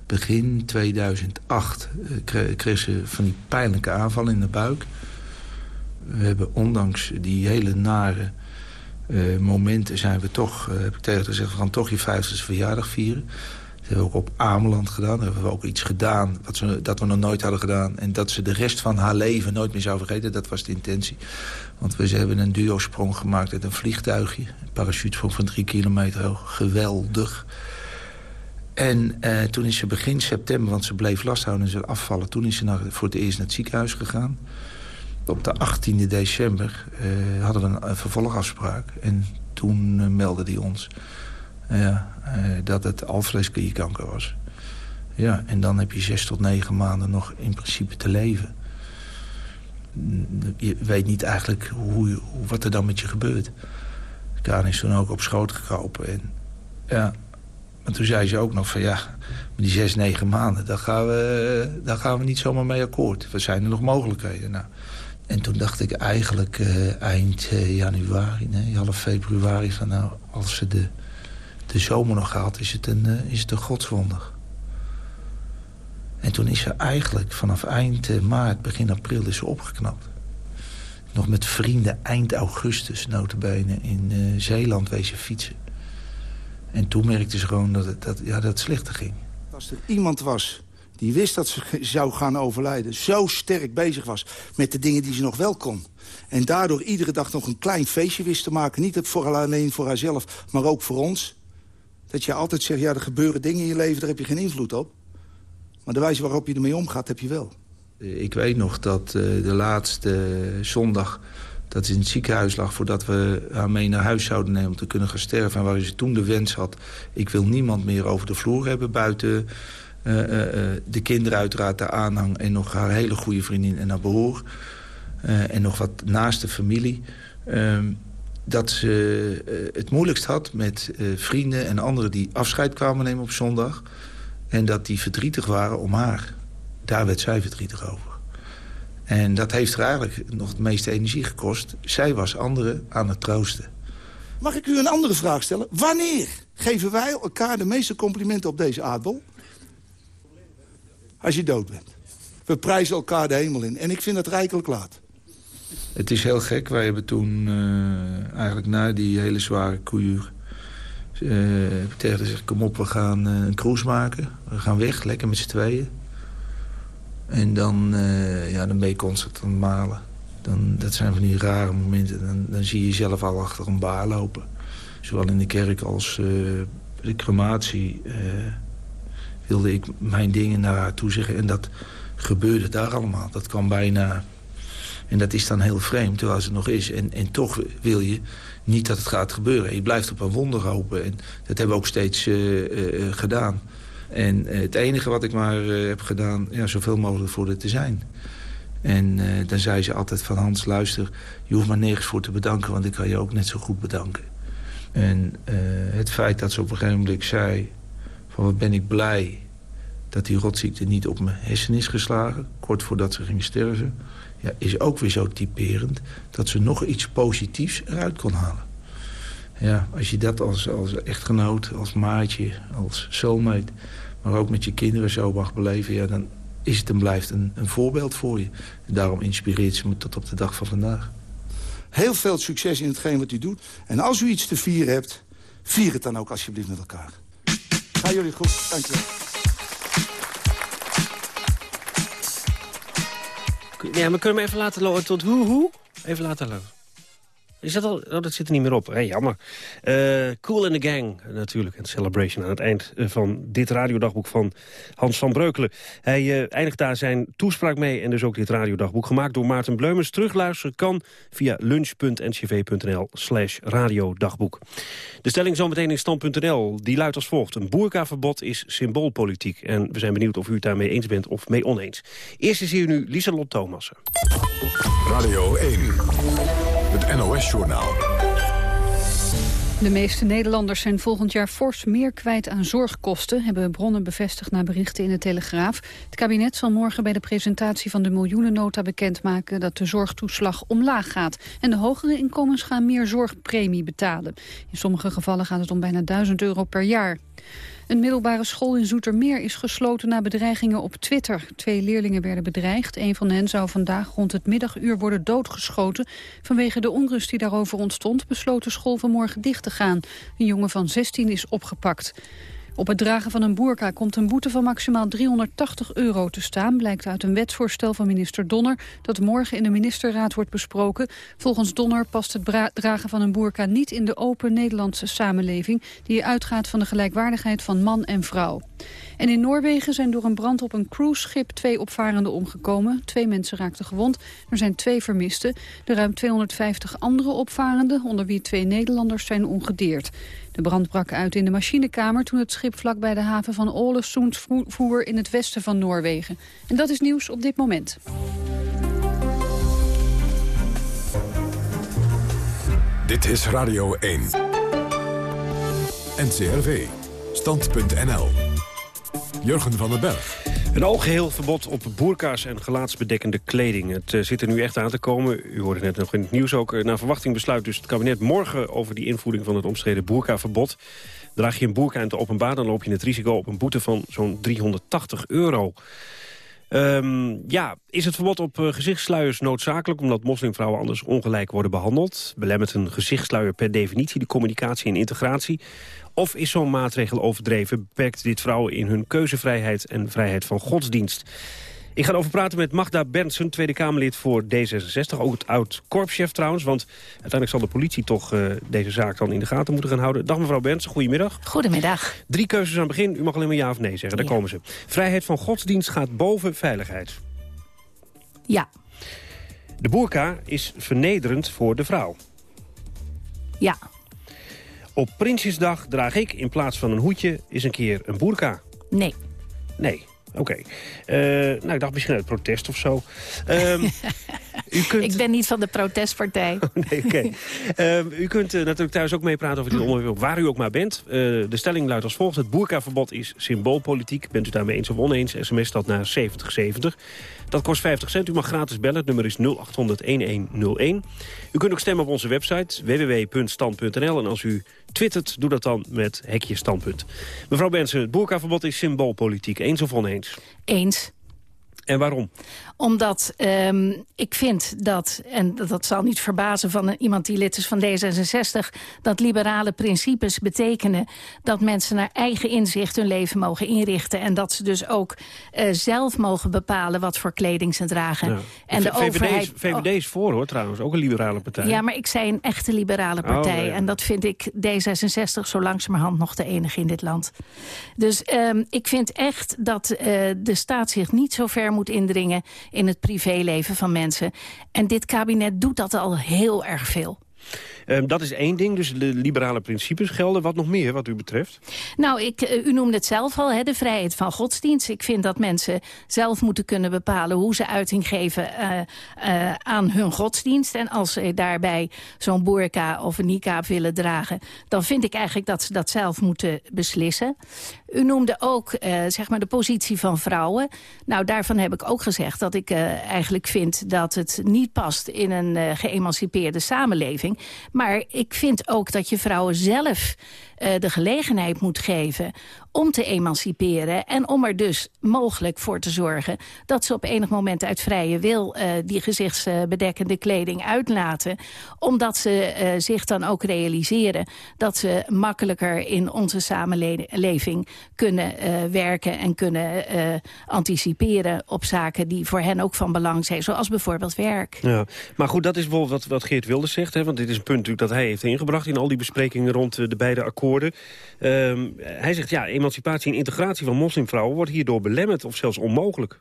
begin 2008 uh, kreeg ze van die pijnlijke aanval in de buik. We hebben ondanks die hele nare uh, momenten zijn we toch, heb ik tegen haar gezegd, we gaan toch je 50ste verjaardag vieren. Dat hebben we ook op Ameland gedaan. Daar hebben we ook iets gedaan wat ze, dat we nog nooit hadden gedaan. En dat ze de rest van haar leven nooit meer zou vergeten. Dat was de intentie. Want we hebben een duo-sprong gemaakt uit een vliegtuigje. Een parachutesprong van drie kilometer hoog. Geweldig. En eh, toen is ze begin september, want ze bleef lasthouden en ze afvallen... toen is ze naar, voor het eerst naar het ziekenhuis gegaan. Op de 18e december eh, hadden we een, vervolgafspraak. En toen uh, meldde hij ons ja, eh, dat het alvleesklierkanker was. Ja, en dan heb je zes tot negen maanden nog in principe te leven. Je weet niet eigenlijk hoe, wat er dan met je gebeurt. Karen is toen ook op schoot gekropen. En, ja, maar toen zei ze ook nog van ja, die zes, negen maanden... daar gaan we, daar gaan we niet zomaar mee akkoord. Wat zijn er nog mogelijkheden? Nou, en toen dacht ik eigenlijk uh, eind uh, januari, half februari... van nou, als ze de de zomer nog gehad, is het een, uh, is het een godswonder. En toen is ze eigenlijk vanaf eind uh, maart, begin april is ze opgeknapt. Nog met vrienden eind augustus, notabene, in uh, Zeeland wezen fietsen. En toen merkte ze gewoon dat het, dat, ja, dat het slechter ging. Als er iemand was die wist dat ze zou gaan overlijden... zo sterk bezig was met de dingen die ze nog wel kon... en daardoor iedere dag nog een klein feestje wist te maken... niet voor alleen voor haarzelf, maar ook voor ons... Dat je altijd zegt, ja, er gebeuren dingen in je leven, daar heb je geen invloed op. Maar de wijze waarop je ermee omgaat, heb je wel. Ik weet nog dat uh, de laatste zondag dat ze in het ziekenhuis lag... voordat we haar mee naar huis zouden nemen om te kunnen gaan sterven... en waar ze toen de wens had... ik wil niemand meer over de vloer hebben buiten uh, uh, de kinderen uiteraard... de aanhang en nog haar hele goede vriendin en haar broer... en nog wat naaste familie... Ehm, dat ze uh, het moeilijkst had met uh, vrienden en anderen die afscheid kwamen nemen op zondag. En dat die verdrietig waren om haar. Daar werd zij verdrietig over. En dat heeft haar eigenlijk nog het meeste energie gekost. Zij was anderen aan het troosten. Mag ik u een andere vraag stellen? Wanneer geven wij elkaar de meeste complimenten op deze aardbol? Als je dood bent. We prijzen elkaar de hemel in. En ik vind dat rijkelijk laat. Het is heel gek. Wij hebben toen uh, eigenlijk na die hele zware koeien... Uh, tegen gezegd, kom op, we gaan uh, een cruise maken. We gaan weg, lekker met z'n tweeën. En dan, uh, ja, dan ben je constant aan het malen. Dan, dat zijn van die rare momenten. Dan, dan zie je jezelf al achter een baar lopen. Zowel in de kerk als de crematie wilde ik mijn dingen naar haar toe zeggen. En dat gebeurde daar allemaal. Dat kwam bijna... En dat is dan heel vreemd, terwijl het nog is. En, en toch wil je niet dat het gaat gebeuren. Je blijft op een wonder hopen. En dat hebben we ook steeds uh, gedaan. En het enige wat ik maar heb gedaan, ja, zoveel mogelijk voor het te zijn. En dan zei ze altijd van Hans, luister, je hoeft maar nergens voor te bedanken... want ik kan je ook net zo goed bedanken. En het feit dat ze op een gegeven moment zei... van wat ben ik blij dat die rotziekte niet op mijn hersen is geslagen... kort voordat ze ging sterven... Is ook weer zo typerend dat ze nog iets positiefs eruit kon halen. Ja, als je dat als, als echtgenoot, als maatje, als soulmate... maar ook met je kinderen zo mag beleven... Ja, dan is het en blijft een, een voorbeeld voor je. En daarom inspireert ze me tot op de dag van vandaag. Heel veel succes in hetgeen wat u doet. En als u iets te vieren hebt, vier het dan ook alsjeblieft met elkaar. Ga jullie goed, dank Ja, maar kunnen we even laten lopen tot hoe, hoe? Even laten lopen. Is dat al? Oh, dat zit er niet meer op. Hey, jammer. Uh, cool in the Gang natuurlijk. En Celebration aan het eind eh, van dit radiodagboek van Hans van Breukelen. Hij uh, eindigt daar zijn toespraak mee en dus ook dit radiodagboek. Gemaakt door Maarten Bleumers. Terugluisteren kan via lunch.ncv.nl slash radiodagboek. De stelling zometeen in stand.nl. Die luidt als volgt. Een boerkaverbod is symboolpolitiek. En we zijn benieuwd of u het daarmee eens bent of mee oneens. Eerst is hier nu Lieselot Thomassen. Radio 1. NOS-journaal. De meeste Nederlanders zijn volgend jaar fors meer kwijt aan zorgkosten... hebben bronnen bevestigd na berichten in de Telegraaf. Het kabinet zal morgen bij de presentatie van de miljoenennota bekendmaken... dat de zorgtoeslag omlaag gaat. En de hogere inkomens gaan meer zorgpremie betalen. In sommige gevallen gaat het om bijna 1000 euro per jaar. Een middelbare school in Zoetermeer is gesloten na bedreigingen op Twitter. Twee leerlingen werden bedreigd. Een van hen zou vandaag rond het middaguur worden doodgeschoten. Vanwege de onrust die daarover ontstond besloot de school vanmorgen dicht te gaan. Een jongen van 16 is opgepakt. Op het dragen van een boerka komt een boete van maximaal 380 euro te staan... blijkt uit een wetsvoorstel van minister Donner... dat morgen in de ministerraad wordt besproken. Volgens Donner past het dragen van een boerka niet in de open Nederlandse samenleving... die uitgaat van de gelijkwaardigheid van man en vrouw. En in Noorwegen zijn door een brand op een cruiseschip twee opvarenden omgekomen. Twee mensen raakten gewond. Er zijn twee vermisten. De ruim 250 andere opvarenden, onder wie twee Nederlanders, zijn ongedeerd. De brand brak uit in de machinekamer toen het schip vlak bij de haven van Ålesund voer in het westen van Noorwegen. En dat is nieuws op dit moment. Dit is Radio 1. NCRV. Stand.nl. Jurgen van den Berg. Een algeheel verbod op boerka's en gelaatsbedekkende kleding. Het uh, zit er nu echt aan te komen. U hoorde net nog in het nieuws ook. Uh, naar verwachting besluit dus het kabinet morgen over die invoering van het omstreden boerkaverbod. Draag je een boerka in het openbaar, dan loop je het risico op een boete van zo'n 380 euro. Um, ja, is het verbod op uh, gezichtsluiers noodzakelijk... omdat moslimvrouwen anders ongelijk worden behandeld? Belemmert een gezichtsluier per definitie de communicatie en integratie? Of is zo'n maatregel overdreven? Beperkt dit vrouwen in hun keuzevrijheid en vrijheid van godsdienst? Ik ga erover praten met Magda Bernsen, Tweede Kamerlid voor D66. Ook het oud-korpschef trouwens, want uiteindelijk zal de politie toch uh, deze zaak dan in de gaten moeten gaan houden. Dag mevrouw Bernsen, goedemiddag. Goedemiddag. Drie keuzes aan het begin, u mag alleen maar ja of nee zeggen, daar komen ze. Vrijheid van godsdienst gaat boven veiligheid. Ja. De boerka is vernederend voor de vrouw. Ja. Op Prinsjesdag draag ik in plaats van een hoedje eens een keer een boerka. Nee. Nee. Oké. Eh, nou, ik dacht misschien uit protest of zo. Um, u kunt... Ik ben niet van de protestpartij. Oh, nee, oké. um, u kunt uh, natuurlijk thuis ook meepraten over dit onderwerp, waar u ook maar bent. Uh, de stelling luidt als volgt. Het boerkaverbod is symboolpolitiek. Bent u daarmee eens of oneens? SMS dat naar 7070. Dat kost 50 cent. U mag gratis bellen. Het nummer is 0800-1101. U kunt ook stemmen op onze website www.stand.nl. En als u twittert, doe dat dan met hekje standpunt. Mevrouw Bensen, het boerkaverbod is symboolpolitiek. Eens of oneens? Eens. En waarom? Omdat um, ik vind dat, en dat zal niet verbazen van iemand die lid is van D66... dat liberale principes betekenen dat mensen naar eigen inzicht hun leven mogen inrichten. En dat ze dus ook uh, zelf mogen bepalen wat voor kleding ze dragen. Ja. En de, de VVD, overheid... is, VVD is voor hoor trouwens, ook een liberale partij. Ja, maar ik zei een echte liberale oh, partij. Oh. En dat vind ik D66 zo langzamerhand nog de enige in dit land. Dus um, ik vind echt dat uh, de staat zich niet zo ver moet indringen in het privéleven van mensen. En dit kabinet doet dat al heel erg veel. Um, dat is één ding, dus de liberale principes gelden. Wat nog meer wat u betreft? Nou, ik, uh, u noemde het zelf al, hè, de vrijheid van godsdienst. Ik vind dat mensen zelf moeten kunnen bepalen... hoe ze uiting geven uh, uh, aan hun godsdienst. En als ze daarbij zo'n burka of een niqab willen dragen... dan vind ik eigenlijk dat ze dat zelf moeten beslissen. U noemde ook zeg maar de positie van vrouwen. Nou, daarvan heb ik ook gezegd dat ik eigenlijk vind... dat het niet past in een geëmancipeerde samenleving maar ik vind ook dat je vrouwen zelf uh, de gelegenheid moet geven om te emanciperen. En om er dus mogelijk voor te zorgen dat ze op enig moment uit vrije wil uh, die gezichtsbedekkende kleding uitlaten. Omdat ze uh, zich dan ook realiseren dat ze makkelijker in onze samenleving kunnen werken en kunnen anticiperen op zaken die voor hen ook van belang zijn. Zoals bijvoorbeeld werk. Ja, maar goed, dat is bijvoorbeeld wat, wat Geert Wilders zegt. Hè, want dit is een punt natuurlijk dat hij heeft ingebracht in al die besprekingen rond de beide akkoorden Um, hij zegt, ja, emancipatie en integratie van moslimvrouwen wordt hierdoor belemmerd of zelfs onmogelijk.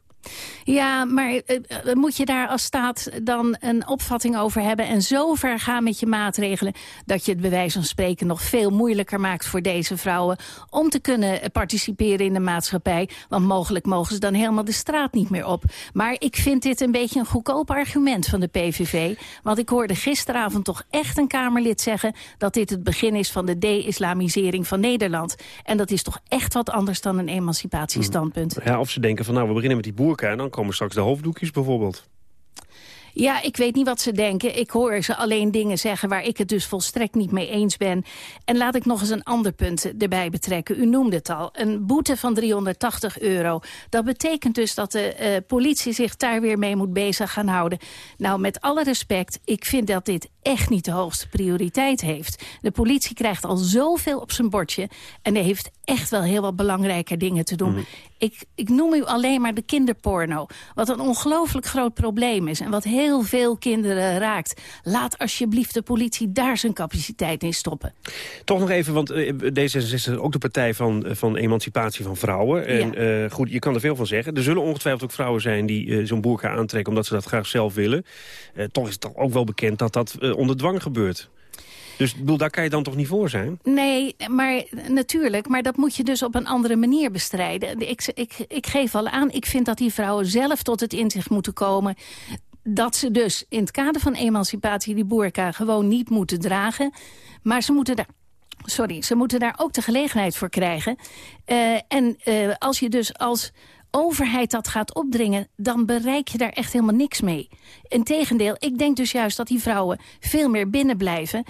Ja, maar uh, moet je daar als staat dan een opvatting over hebben... en zo ver gaan met je maatregelen... dat je het bij wijze van spreken nog veel moeilijker maakt voor deze vrouwen... om te kunnen participeren in de maatschappij. Want mogelijk mogen ze dan helemaal de straat niet meer op. Maar ik vind dit een beetje een goedkoop argument van de PVV. Want ik hoorde gisteravond toch echt een Kamerlid zeggen... dat dit het begin is van de de-islamisering van Nederland. En dat is toch echt wat anders dan een emancipatiestandpunt. Ja, of ze denken van nou, we beginnen met die en dan komen straks de hoofddoekjes bijvoorbeeld. Ja, ik weet niet wat ze denken. Ik hoor ze alleen dingen zeggen waar ik het dus volstrekt niet mee eens ben. En laat ik nog eens een ander punt erbij betrekken. U noemde het al, een boete van 380 euro. Dat betekent dus dat de uh, politie zich daar weer mee moet bezig gaan houden. Nou, met alle respect, ik vind dat dit echt niet de hoogste prioriteit heeft. De politie krijgt al zoveel op zijn bordje... en heeft echt wel heel wat belangrijke dingen te doen. Mhm. Ik, ik noem u alleen maar de kinderporno. Wat een ongelooflijk groot probleem is... en wat heel veel kinderen raakt. Laat alsjeblieft de politie daar zijn capaciteit in stoppen. Toch nog even, want uh, D66 is ook de partij van, eh, van emancipatie van vrouwen. En ja. uh, goed, je kan er veel van zeggen. Er zullen ongetwijfeld ook vrouwen zijn die uh, zo'n boerka aantrekken... omdat ze dat graag zelf willen. toch is het ook wel bekend dat dat onder dwang gebeurt. Dus bedoel, daar kan je dan toch niet voor zijn? Nee, maar natuurlijk. Maar dat moet je dus op een andere manier bestrijden. Ik, ik, ik geef al aan, ik vind dat die vrouwen zelf tot het inzicht moeten komen dat ze dus in het kader van emancipatie die boerka gewoon niet moeten dragen. Maar ze moeten daar sorry, ze moeten daar ook de gelegenheid voor krijgen. Uh, en uh, als je dus als overheid dat gaat opdringen... dan bereik je daar echt helemaal niks mee. Integendeel, ik denk dus juist dat die vrouwen veel meer binnen blijven...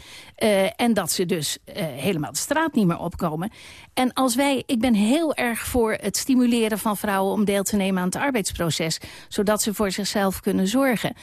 Uh, en dat ze dus uh, helemaal de straat niet meer opkomen. En als wij, ik ben heel erg voor het stimuleren van vrouwen... om deel te nemen aan het arbeidsproces... zodat ze voor zichzelf kunnen zorgen.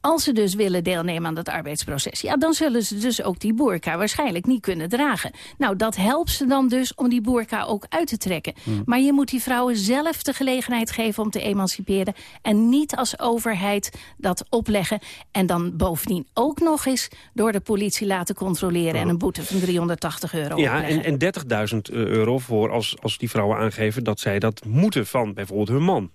Als ze dus willen deelnemen aan dat arbeidsproces... ja, dan zullen ze dus ook die boerka waarschijnlijk niet kunnen dragen. Nou, dat helpt ze dan dus om die boerka ook uit te trekken. Hmm. Maar je moet die vrouwen zelf de gelegenheid geven om te emanciperen... en niet als overheid dat opleggen. En dan bovendien ook nog eens door de politie laten controleren... en een boete van 380 euro Ja, en, en 30.000 euro voor als, als die vrouwen aangeven... dat zij dat moeten van bijvoorbeeld hun man.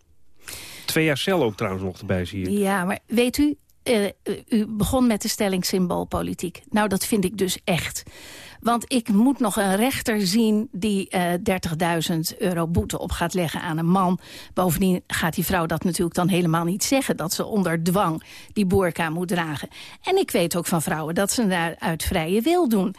Twee jaar cel ook trouwens nog erbij, zie je. Ja, maar weet u, uh, u begon met de stelling symboolpolitiek. Nou, dat vind ik dus echt. Want ik moet nog een rechter zien die uh, eh, 30.000 euro boete op gaat leggen aan een man. Bovendien gaat die vrouw dat natuurlijk dan helemaal niet zeggen... dat ze onder dwang die boerka moet dragen. En ik weet ook van vrouwen dat ze daar uit vrije wil doen.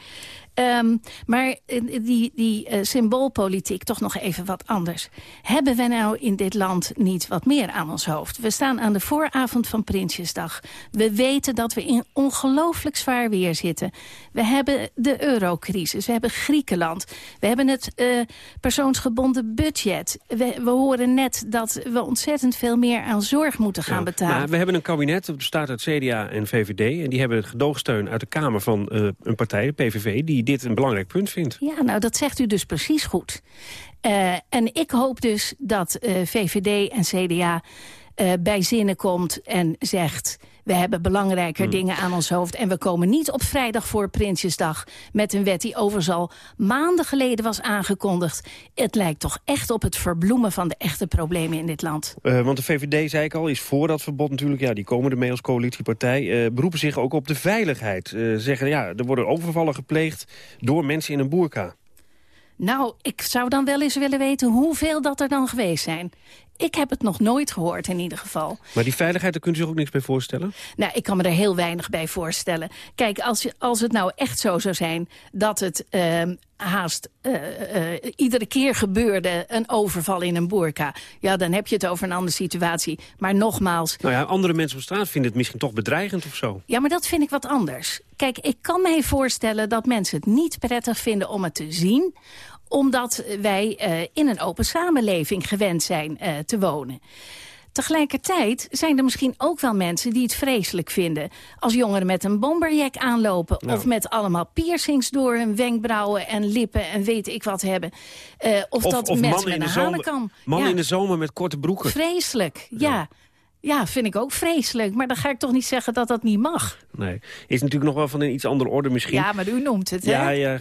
Ehm, maar eh, die, die uh, symboolpolitiek toch nog even wat anders. Hebben we nou in dit land niet wat meer aan ons hoofd? We staan aan de vooravond van Prinsjesdag. We weten dat we in ongelooflijk zwaar weer zitten. We hebben de eurocrisis, we hebben Griekenland. We hebben het uh, persoonsgebonden budget. We, we, horen net dat we ontzettend veel meer aan zorg moeten gaan ja, betalen. Maar we hebben een kabinet, dat bestaat uit CDA en VVD... en die hebben gedoogsteun uit de Kamer van een partij, de PVV... die dit een belangrijk punt vindt. Ja, nou dat zegt u dus precies goed. Uh, en ik hoop dus dat uh, VVD en CDA uh, bij zinnen komt en zegt... we hebben belangrijker hmm. dingen aan ons hoofd... en we komen niet op vrijdag voor Prinsjesdag... met een wet die overigens al maanden geleden was aangekondigd. Het lijkt toch echt op het verbloemen van de echte problemen in dit land. Uh, want de VVD, zei ik al, is voor dat verbod natuurlijk. Ja, die komen ermee als coalitiepartij. Uh, beroepen zich ook op de veiligheid. Uh, zeggen, ja, er worden overvallen gepleegd door mensen in een boerka. Nou, ik zou dan wel eens willen weten hoeveel dat er dan geweest zijn. Ik heb het nog nooit gehoord in ieder geval. Maar die veiligheid, daar kunt u zich ook niks bij voorstellen? Nou, ik kan me er heel weinig bij voorstellen. Kijk, als, je, als het nou echt zo zou zijn dat het uh, haast uh, uh, iedere keer gebeurde... een overval in een boerka, ja, dan heb je het over een andere situatie. Maar nogmaals... Nou ja, andere mensen op straat vinden het misschien toch bedreigend of zo. Ja, maar dat vind ik wat anders. Kijk, ik kan mij voorstellen dat mensen het niet prettig vinden om het te zien omdat wij uh, in een open samenleving gewend zijn uh, te wonen. Tegelijkertijd zijn er misschien ook wel mensen die het vreselijk vinden... als jongeren met een bomberjack aanlopen... Nou. of met allemaal piercings door hun wenkbrauwen en lippen en weet ik wat hebben. Uh, of, of, dat of mensen met een hanenkam. Man ja. in de zomer met korte broeken. Vreselijk, ja. ja. Ja, vind ik ook vreselijk. Maar dan ga ik toch niet zeggen dat dat niet mag. Nee, is natuurlijk nog wel van een iets andere orde misschien. Ja, maar u noemt het, hè? Ja, ja,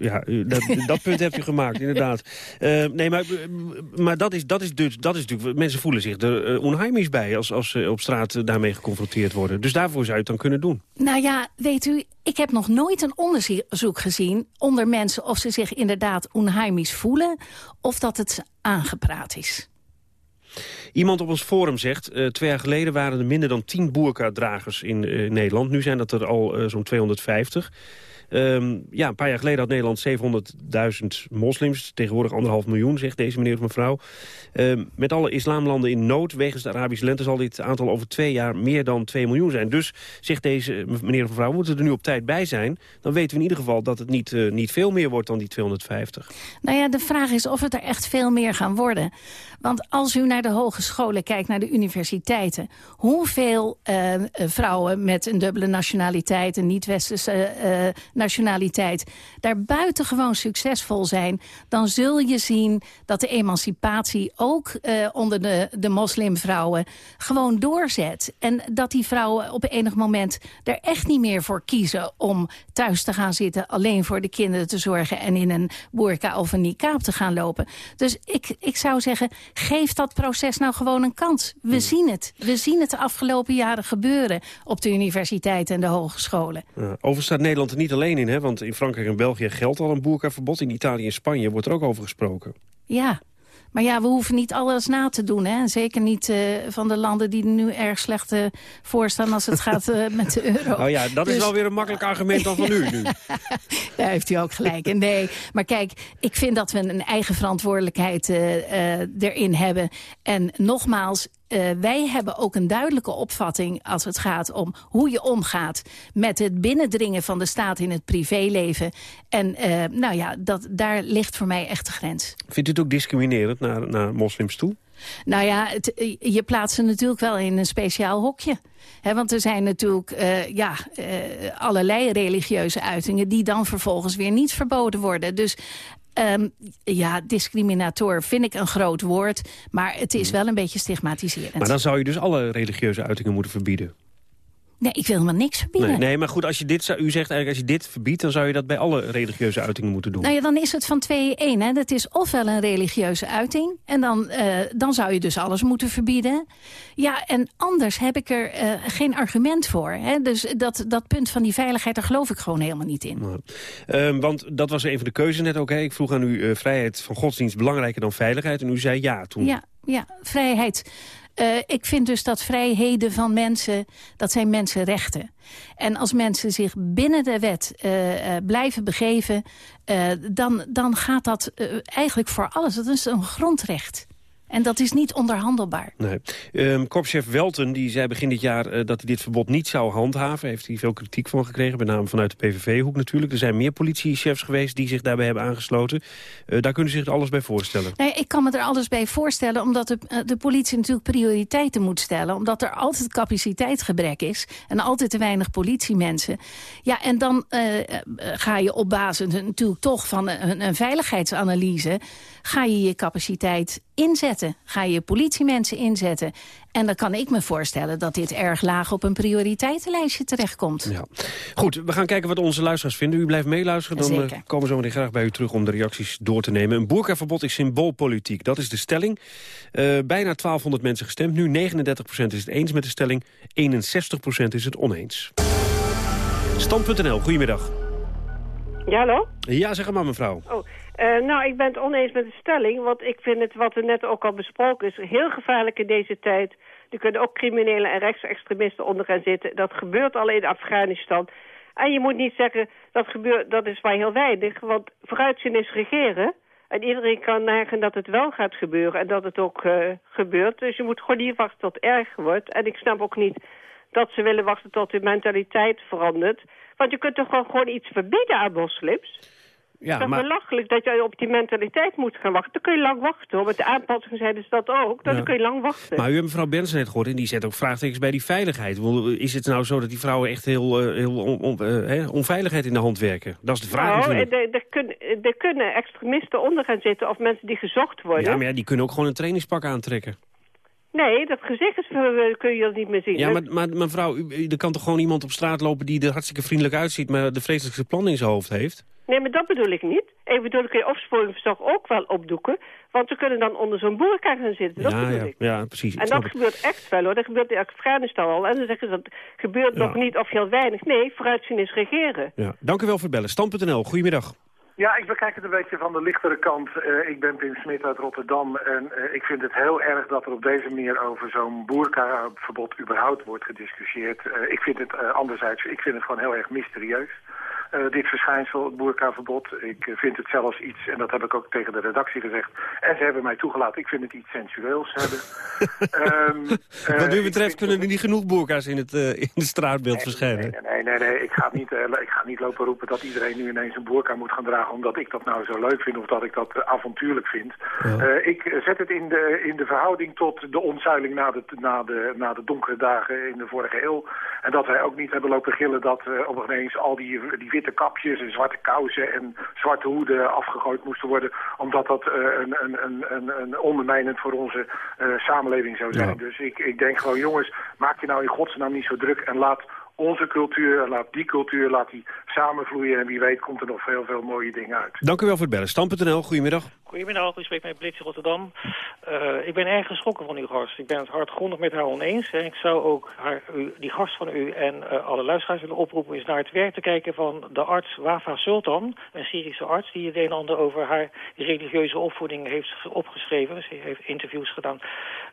ja dat, dat punt hebt u gemaakt, inderdaad. Uh, nee, maar, maar dat, is, dat, is dus, dat is natuurlijk... Mensen voelen zich er uh, onheimisch bij als, als ze op straat daarmee geconfronteerd worden. Dus daarvoor zou je het dan kunnen doen. Nou ja, weet u, ik heb nog nooit een onderzoek gezien onder mensen... of ze zich inderdaad onheimisch voelen of dat het aangepraat is. Iemand op ons forum zegt, uh, twee jaar geleden waren er minder dan 10 boerka-dragers in uh, Nederland. Nu zijn dat er al uh, zo'n 250. Um, ja, een paar jaar geleden had Nederland 700.000 moslims. Tegenwoordig anderhalf miljoen, zegt deze meneer of mevrouw. Um, met alle islamlanden in nood wegens de Arabische lente... zal dit aantal over twee jaar meer dan 2 miljoen zijn. Dus, zegt deze meneer of mevrouw, moeten we er nu op tijd bij zijn. Dan weten we in ieder geval dat het niet, uh, niet veel meer wordt dan die 250. Nou ja, de vraag is of het er echt veel meer gaan worden. Want als u naar de hogescholen kijkt, naar de universiteiten... hoeveel uh, vrouwen met een dubbele nationaliteit... een niet-westerse uh, nationaliteit... daar buitengewoon succesvol zijn... dan zul je zien dat de emancipatie ook uh, onder de, de moslimvrouwen gewoon doorzet. En dat die vrouwen op enig moment er echt niet meer voor kiezen... om thuis te gaan zitten, alleen voor de kinderen te zorgen... en in een burka of een niqab te gaan lopen. Dus ik, ik zou zeggen, geef dat proces nou gewoon een kans. We hmm. zien het. We zien het de afgelopen jaren gebeuren op de universiteiten en de hogescholen. Overigens staat Nederland er niet alleen in, hè? want in Frankrijk en België geldt al een boerkaverbod. In Italië en Spanje wordt er ook over gesproken. Ja, maar ja, we hoeven niet alles na te doen. Hè? Zeker niet uh, van de landen die er nu erg slecht uh, voor staan als het gaat uh, met de euro. Nou ja, dat dus... is wel weer een makkelijk argument dan van u nu. Daar heeft u ook gelijk in. Nee, maar kijk, ik vind dat we een eigen verantwoordelijkheid erin hebben. En nogmaals, uh, wij hebben ook een duidelijke opvatting als het gaat om hoe je omgaat met het binnendringen van de staat in het privéleven. En uh, nou ja, dat, daar ligt voor mij echt de grens. Vindt u het ook discriminerend naar, naar moslims toe? Nou ja, het, je plaatst ze natuurlijk wel in een speciaal hokje. He, want er zijn natuurlijk uh, ja, uh, allerlei religieuze uitingen... die dan vervolgens weer niet verboden worden. Dus Um, ja, discriminator vind ik een groot woord. Maar het is wel een beetje stigmatiserend. Maar dan zou je dus alle religieuze uitingen moeten verbieden? Nee, ik wil helemaal niks verbieden. Nee, nee, maar goed, als je dit, u zegt eigenlijk als je dit verbiedt... dan zou je dat bij alle religieuze uitingen moeten doen. Nou ja, dan is het van 2 1. Hè. Dat is ofwel een religieuze uiting... en dan, uh, dan zou je dus alles moeten verbieden. Ja, en anders heb ik er uh, geen argument voor. Hè. Dus dat, dat punt van die veiligheid, daar geloof ik gewoon helemaal niet in. Nou, uh, want dat was een van de keuzes net ook. Hè. Ik vroeg aan u, uh, vrijheid van godsdienst belangrijker dan veiligheid. En u zei ja toen. Ja, ja vrijheid Uh, ik vind dus dat vrijheden van mensen, dat zijn mensenrechten. En als mensen zich binnen de wet uh, uh, blijven begeven... dan, dan gaat dat eigenlijk voor alles. Dat is een grondrecht. En dat is niet onderhandelbaar. Nee. Um, Korpschef Welten die zei begin dit jaar uh, dat hij dit verbod niet zou handhaven. Heeft hij veel kritiek van gekregen, met name vanuit de PVV-hoek natuurlijk. Er zijn meer politiechefs geweest die zich daarbij hebben aangesloten. Uh, daar kunnen ze zich alles bij voorstellen. Nee, ik kan me er alles bij voorstellen, omdat de, uh, de politie natuurlijk prioriteiten moet stellen. Omdat er altijd capaciteitsgebrek is en altijd te weinig politiemensen. Ja, en dan ga je op basis natuurlijk toch van een, een veiligheidsanalyse... ga je je capaciteit inzetten. Ga je politiemensen inzetten. En dan kan ik me voorstellen dat dit erg laag op een prioriteitenlijstje terechtkomt. Ja. Goed, we gaan kijken wat onze luisteraars vinden. U blijft meeluisteren, dan uh, komen we zo meteen graag bij u terug om de reacties door te nemen. Een boerkaverbod is symboolpolitiek, dat is de stelling. Uh, bijna 1200 mensen gestemd, nu 39% is het eens met de stelling, 61% is het oneens. Stand.nl, goedemiddag. Ja, hallo? Ja, zeg maar mevrouw. Oh. Uh, nou, ik ben het oneens met de stelling, want ik vind het, wat er net ook al besproken is, heel gevaarlijk in deze tijd. Er kunnen ook criminelen en rechtsextremisten onder gaan zitten. Dat gebeurt al in Afghanistan. En je moet niet zeggen, dat, gebeurt, dat is maar heel weinig, want vooruitzien is regeren. En iedereen kan neigen dat het wel gaat gebeuren en dat het ook uh, gebeurt. Dus je moet gewoon niet wachten tot het erger wordt. En ik snap ook niet dat ze willen wachten tot de mentaliteit verandert. Want je kunt toch gewoon, gewoon iets verbieden aan moslims? Ja, het is maar... belachelijk dat jij op die mentaliteit moet gaan wachten. Dan kun je lang wachten. Hoor. Met de aanpassingen zeiden ze dat ook. Dan kun je lang wachten. Maar u hebt mevrouw Benson net gehoord en die zet ook vraagtekens bij die veiligheid. Is het nou zo dat die vrouwen echt heel, uh, heel on, on, uh, onveiligheid in de hand werken? Dat is de vraag nou, er, er, kunnen, er kunnen extremisten onder gaan zitten of mensen die gezocht worden. Ja, maar ja, die kunnen ook gewoon een trainingspak aantrekken. Nee, dat gezicht is, kun je dat niet meer zien. Ja, maar, maar mevrouw, er kan toch gewoon iemand op straat lopen die er hartstikke vriendelijk uitziet... maar de vreselijkste plan in zijn hoofd heeft? Nee, maar dat bedoel ik niet. Ik bedoel, kun je opsporingsverzoek ook wel opdoeken. Want ze kunnen dan onder zo'n boerka gaan zitten. Dat ja, bedoel ja, ik. Ja, precies. En dat gebeurt echt wel hoor. Dat gebeurt in Afghanistan al. En dan zeggen ze dat gebeurt ja. nog niet of heel weinig. Nee, vooruitzien is regeren. Ja. Dank u wel voor het bellen. Stand.nl, goedemiddag. Ja, ik bekijk het een beetje van de lichtere kant. Uh, ik ben Pim Smit uit Rotterdam en uh, ik vind het heel erg dat er op deze manier over zo'n boerkaverbod überhaupt wordt gediscussieerd. Uh, ik vind het anderzijds, ik vind het gewoon heel erg mysterieus. Uh, dit verschijnsel, het boerkaverbod. Ik vind het zelfs iets, en dat heb ik ook tegen de redactie gezegd. En ze hebben mij toegelaten, ik vind het iets sensueels hebben. um, uh, Wat u betreft kunnen er niet genoeg boerka's in het, uh, in het straatbeeld nee, verschijnen. Nee, nee, nee, nee, Ik, ga niet, ik ga niet lopen roepen dat iedereen nu ineens een boerka moet gaan dragen... omdat ik dat nou zo leuk vind of dat ik dat avontuurlijk vind. Ja. ik zet het in de, in de verhouding tot de ontzuiling na de, na, de, na de donkere dagen in de vorige eeuw. En dat wij ook niet hebben lopen gillen dat op ineens al die, die witte kapjes en zwarte kousen en zwarte hoeden afgegooid moesten worden. Omdat dat uh, een, een, een, een ondermijnend voor onze uh, samenleving zou zijn. Ja. Dus ik, ik denk gewoon, jongens, maak je nou in godsnaam niet zo druk en laat onze cultuur, laat die cultuur, laat die samenvloeien. En wie weet komt er nog veel, veel mooie dingen uit. Dank u wel voor het bellen. Stam.nl, goedemiddag. Goedemiddag, u spreekt met Politie Rotterdam. Uh, ik ben erg geschrokken van uw gast. Ik ben het hardgrondig met haar oneens. En ik zou ook haar, u, die gast van u en uh, alle luisteraars willen oproepen... eens naar het werk te kijken van de arts Wafa Sultan. Een Syrische arts die het een en ander over haar religieuze opvoeding heeft opgeschreven. Ze heeft interviews gedaan.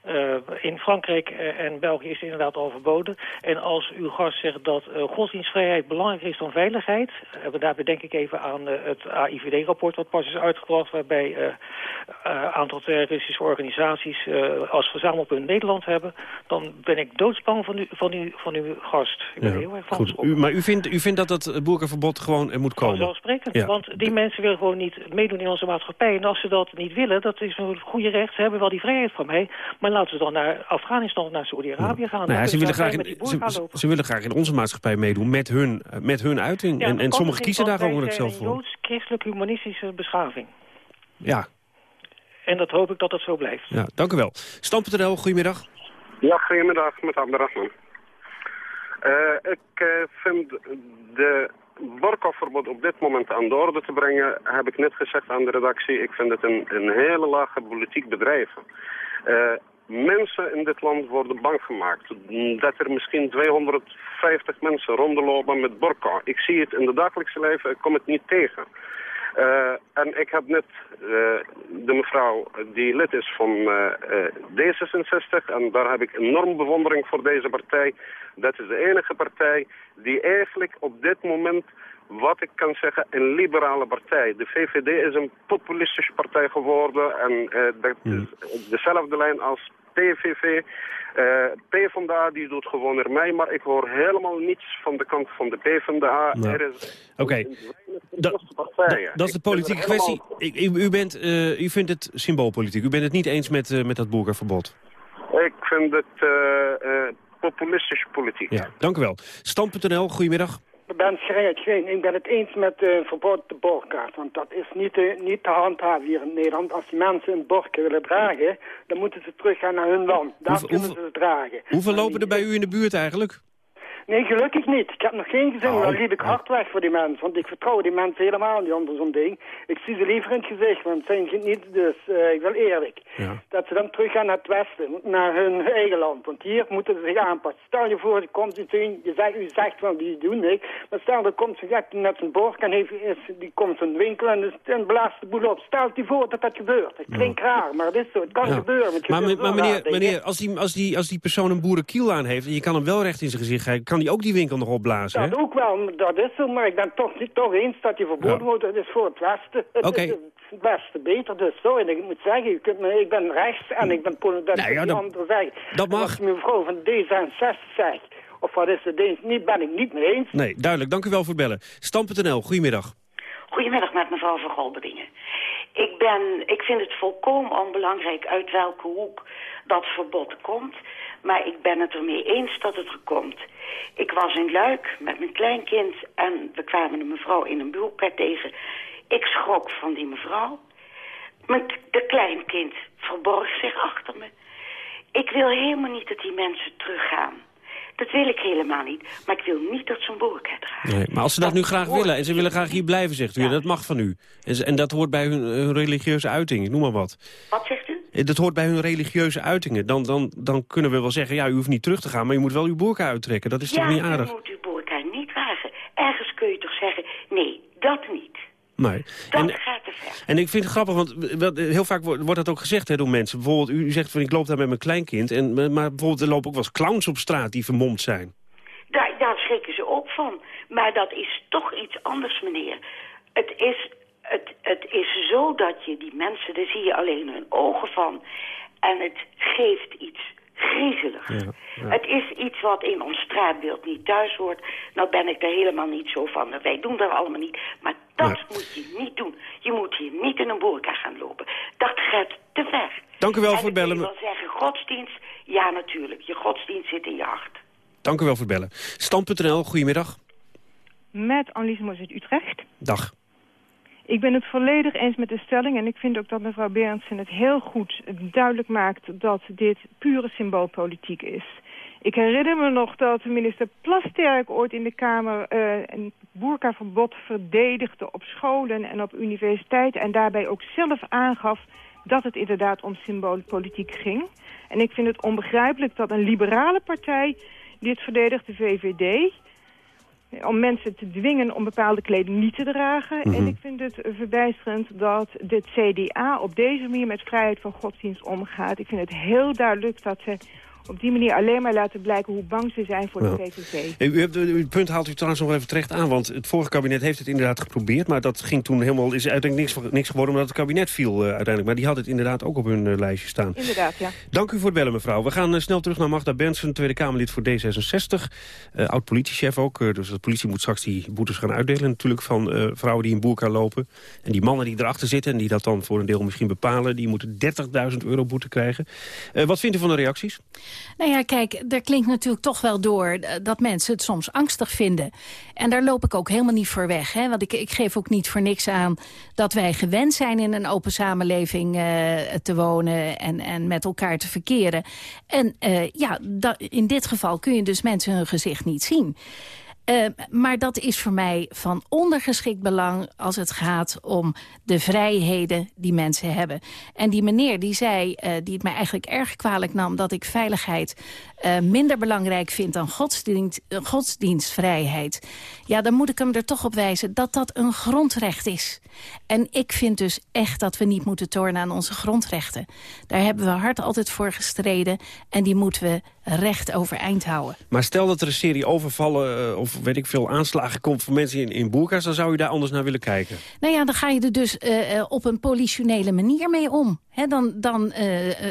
Uh, in Frankrijk en België is het inderdaad al verboden. En als uw gast zegt dat godsdienstvrijheid belangrijker is dan veiligheid... daarbij denk ik even aan het AIVD-rapport wat pas is uitgebracht... waarbij uh, aantal terroristische organisaties als verzamelpunt Nederland hebben, dan ben ik doodsbang van, u, van, u, van uw gast. Ik ben ja. heel erg Goed, u, maar u vindt, u vindt dat dat boerkaverbod gewoon er moet komen? Vanzelfsprekend, ja. want die mensen willen gewoon niet meedoen in onze maatschappij. En als ze dat niet willen, dat is een goede recht, ze hebben wel die vrijheid van mij, maar laten ze dan naar Afghanistan of naar Saudi-Arabië ja. gaan. Nou ja, ze, willen graag in, ze, ze, willen graag in onze maatschappij meedoen met hun, met hun uiting. en en sommigen kiezen daar gewoon ook zelf voor. Een joods-christelijk-humanistische beschaving. Ja, en dat hoop ik dat dat zo blijft. Ja, dank u wel. Stam.nl, goedemiddag. Ja, goedemiddag, met Abderrahman. Uh, ik uh, vind de workofverbod op dit moment aan de orde te brengen, heb ik net gezegd aan de redactie, ik vind het een, een hele lage politiek bedrijf. Uh, mensen in dit land worden bang gemaakt. Dat er misschien 250 mensen rondlopen met burka. Ik zie het in het dagelijkse leven, ik kom het niet tegen. Uh, en ik heb net uh, de mevrouw die lid is van uh, D66... en daar heb ik enorm bewondering voor deze partij. Dat is de enige partij die eigenlijk op dit moment wat ik kan zeggen, een liberale partij. De VVD is een populistische partij geworden en uh, dat is dezelfde lijn als PVV. Uh, PvdA die doet gewoon er mij, maar ik hoor helemaal niets van de kant van de PvdA. Nou. Oké, okay. dat, dat is de politieke kwestie. U, u, bent, uh, u vindt het symboolpolitiek. U bent het niet eens met, uh, met dat boerkaverbod. Ik vind het populistische politiek. Ja, dank u wel. Stand.nl, goedemiddag. Ik ben Schrijnert Ik ben het eens met uh, verbod de borkaart. Want dat is niet, uh, niet te handhaven hier in Nederland. Als die mensen een borken willen dragen, dan moeten ze teruggaan naar hun land. Daar kunnen ze het dragen. Hoeveel lopen er bij u in de buurt eigenlijk? Nee, gelukkig niet. Ik heb nog geen gezin. Oh. Dan liep ik hard weg voor die mensen. Want ik vertrouw die mensen helemaal niet onder zo'n ding. Ik zie ze liever in het gezicht, want het zijn niet. Dus uh, ik wil eerlijk. Ja. Dat ze dan terug gaan naar het westen, naar hun eigen land. Want hier moeten ze zich aanpassen. Stel je voor, er komt iets in, je zegt, u zegt wel, die doen niks. Maar stel, er komt zo'n gek net zijn borg en heeft, is, die komt een winkel en, en blaast de boel op. Stel je voor dat dat gebeurt. Het klinkt ja. raar, maar het is zo. Het kan gebeuren. Het maar, maar meneer, meneer als, die, als, die, als die persoon een boerenkiel aan heeft en je kan hem wel recht in zijn gezicht krijgen, kan die ook die winkel nog opblazen, Dat ook wel, dat is zo, maar ik ben toch, niet, toch eens dat je verboden ja. wordt. Het is voor het Westen. Het okay. is het beste beter, dus zo. En ik moet zeggen, je kunt me, ik ben rechts en ik ben dat nou ja, dat, andere zeggen. Dat mag. Als mevrouw van D66 zegt, of wat is het, niet, ben ik niet mee eens. Nee, duidelijk. Dank u wel voor het bellen. Stam.nl, goedemiddag. Goedemiddag met mevrouw van Golberdingen. Ik, ben, ik vind het volkomen onbelangrijk uit welke hoek dat verbod komt. Maar ik ben het ermee eens dat het er komt. Ik was in Luik met mijn kleinkind en we kwamen een mevrouw in een buurpret tegen. Ik schrok van die mevrouw. Mijn de kleinkind verborg zich achter me. Ik wil helemaal niet dat die mensen teruggaan. Dat wil ik helemaal niet. Maar ik wil niet dat ze een boerka dragen. Nee, maar als ze dat, nu graag willen en ze willen graag hier blijven, zegt u, ja. dat mag van u. En, en dat hoort bij hun, hun, religieuze uitingen, noem maar wat. Wat zegt u? Dat hoort bij hun religieuze uitingen. Dan, dan, dan kunnen we wel zeggen, ja, u hoeft niet terug te gaan, maar je moet wel uw boerka uittrekken. Dat is ja, toch niet aardig? Ja, moet uw boerka niet dragen. Ergens kun je toch zeggen, nee, dat niet. Nee. Dat en, gaat te ver. En ik vind het grappig, want heel vaak wordt dat ook gezegd hè, door mensen. Bijvoorbeeld, u zegt van ik loop daar met mijn kleinkind. En, maar bijvoorbeeld er lopen ook wel eens clowns op straat die vermomd zijn. Daar, daar schrikken ze ook van. Maar dat is toch iets anders, meneer. Het is, het, het is zo dat je die mensen, daar zie je alleen hun ogen van. En het geeft iets griezelig. Ja, ja. Het is iets wat in ons straatbeeld niet thuis hoort. Nou ben ik er helemaal niet zo van. Wij doen dat allemaal niet. Maar dat ja. moet je niet doen. Je moet hier niet in een boerka gaan lopen. Dat gaat te ver. Dank u wel voor het bellen. Ik wil zeggen, godsdienst, ja natuurlijk. Je godsdienst zit in je hart. Dank u wel voor het bellen. Stand.nl, goedemiddag. Met Annelies Moos uit Utrecht. Dag. Ik ben het volledig eens met de stelling en ik vind ook dat mevrouw Berendsen het heel goed duidelijk maakt dat dit pure symboolpolitiek is. Ik herinner me nog dat minister Plasterk ooit in de Kamer uh, een boerkaverbod verdedigde op scholen en op universiteiten en daarbij ook zelf aangaf dat het inderdaad om symboolpolitiek ging. En ik vind het onbegrijpelijk dat een liberale partij dit verdedigt, de VVD om mensen te dwingen om bepaalde kleding niet te dragen. Mm -hmm. En ik vind het verbijsterend dat de CDA op deze manier met vrijheid van godsdienst omgaat. Ik vind het heel duidelijk dat ze op die manier alleen maar laten blijken hoe bang ze zijn voor de PVV. U hebt, uw punt haalt u trouwens nog even terecht aan, want het vorige kabinet heeft het inderdaad geprobeerd, maar dat ging toen helemaal, is uiteindelijk niks, niks geworden omdat het kabinet viel uh, uiteindelijk. Maar die had het inderdaad ook op hun uh, lijstje staan. Inderdaad, ja. Dank u voor het bellen, mevrouw. We gaan uh, snel terug naar Magda Benson, Tweede Kamerlid voor D66. Oud-politiechef ook, dus de politie moet straks die boetes gaan uitdelen natuurlijk van vrouwen die in boerka lopen. En die mannen die erachter zitten en die dat dan voor een deel misschien bepalen, die moeten 30.000 euro boete krijgen. wat vindt u van de reacties? Nou ja, kijk, er klinkt natuurlijk toch wel door dat mensen het soms angstig vinden. En daar loop ik ook helemaal niet voor weg. Hè? Want ik, ik geef ook niet voor niks aan dat wij gewend zijn in een open samenleving uh, te wonen en, en met elkaar te verkeren. En uh, ja, in dit geval kun je dus mensen hun gezicht niet zien. Uh, maar dat is voor mij van ondergeschikt belang als het gaat om de vrijheden die mensen hebben. En die meneer die zei, uh, die het mij eigenlijk erg kwalijk nam... dat ik veiligheid uh, minder belangrijk vind dan godsdienst, godsdienstvrijheid. Ja, dan moet ik hem er toch op wijzen dat dat een grondrecht is. En ik vind dus echt dat we niet moeten tornen aan onze grondrechten. Daar hebben we hard altijd voor gestreden en die moeten we recht overeind houden. Maar stel dat er een serie overvallen uh, of weet ik veel aanslagen komt voor mensen in, in boerka's... dan zou je daar anders naar willen kijken. Nou ja, dan ga je er dus uh, op een politionele manier mee om. He, dan, dan,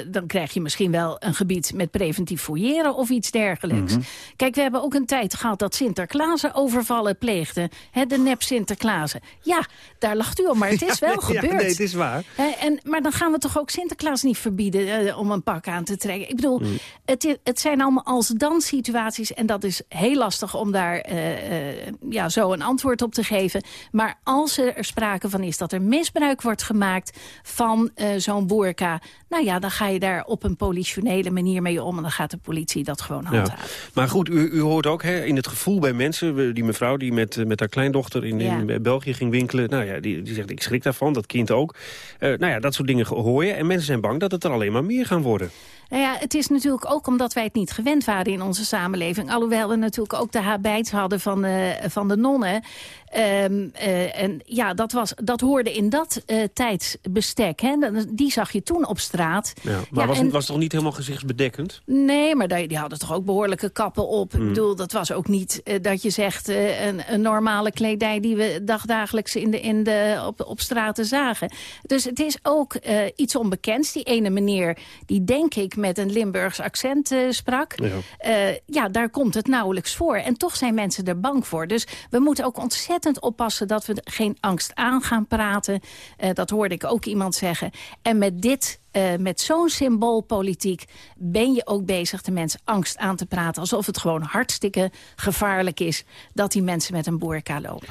dan krijg je misschien wel een gebied met preventief fouilleren of iets dergelijks. Mm -hmm. Kijk, we hebben ook een tijd gehad dat Sinterklaas overvallen pleegde. De nep Sinterklaas. Ja, daar lacht u om, maar het is wel gebeurd. Ja, nee, het is waar. En, maar dan gaan we toch ook Sinterklaas niet verbieden om een pak aan te trekken. Ik bedoel, mm. het, het zijn allemaal als-dan situaties. En dat is heel lastig om daar uh, uh, ja, zo een antwoord op te geven. Maar als er sprake van is dat er misbruik wordt gemaakt van zo'n boerka... nou ja, dan ga je daar op een politionele manier mee om... en dan gaat de politie dat gewoon handhaven. Ja. Maar goed, u, u hoort ook hè, in het gevoel bij mensen... die mevrouw die met, met haar kleindochter in, ja. in België ging winkelen... nou ja, die, die zegt, ik schrik daarvan, dat kind ook. nou ja, dat soort dingen hoor je. En mensen zijn bang dat het er alleen maar meer gaan worden. Nou ja, het is natuurlijk ook omdat wij het niet gewend waren in onze samenleving. Alhoewel we natuurlijk ook de habijts hadden van, uh, van de nonnen. Um, uh, en ja, dat, was, dat hoorde in dat uh, tijdsbestek. Hè? Die zag je toen op straat. Ja, maar ja, was, en... was toch niet helemaal gezichtsbedekkend? Nee, maar die, die hadden toch ook behoorlijke kappen op. Mm. Ik bedoel, dat was ook niet uh, dat je zegt... Een, een, normale kledij die we dagdagelijks in de, in de, op, op straten zagen. Dus het is ook iets onbekends. Die ene meneer, die denk ik met een Limburgs accent sprak. Ja. ja, daar komt het nauwelijks voor. En toch zijn mensen er bang voor. Dus we moeten ook ontzettend oppassen dat we geen angst aan gaan praten. Uh, dat hoorde ik ook iemand zeggen. En met dit uh, met zo'n symboolpolitiek ben je ook bezig de mensen angst aan te praten. Alsof het gewoon hartstikke gevaarlijk is dat die mensen met een boerka lopen.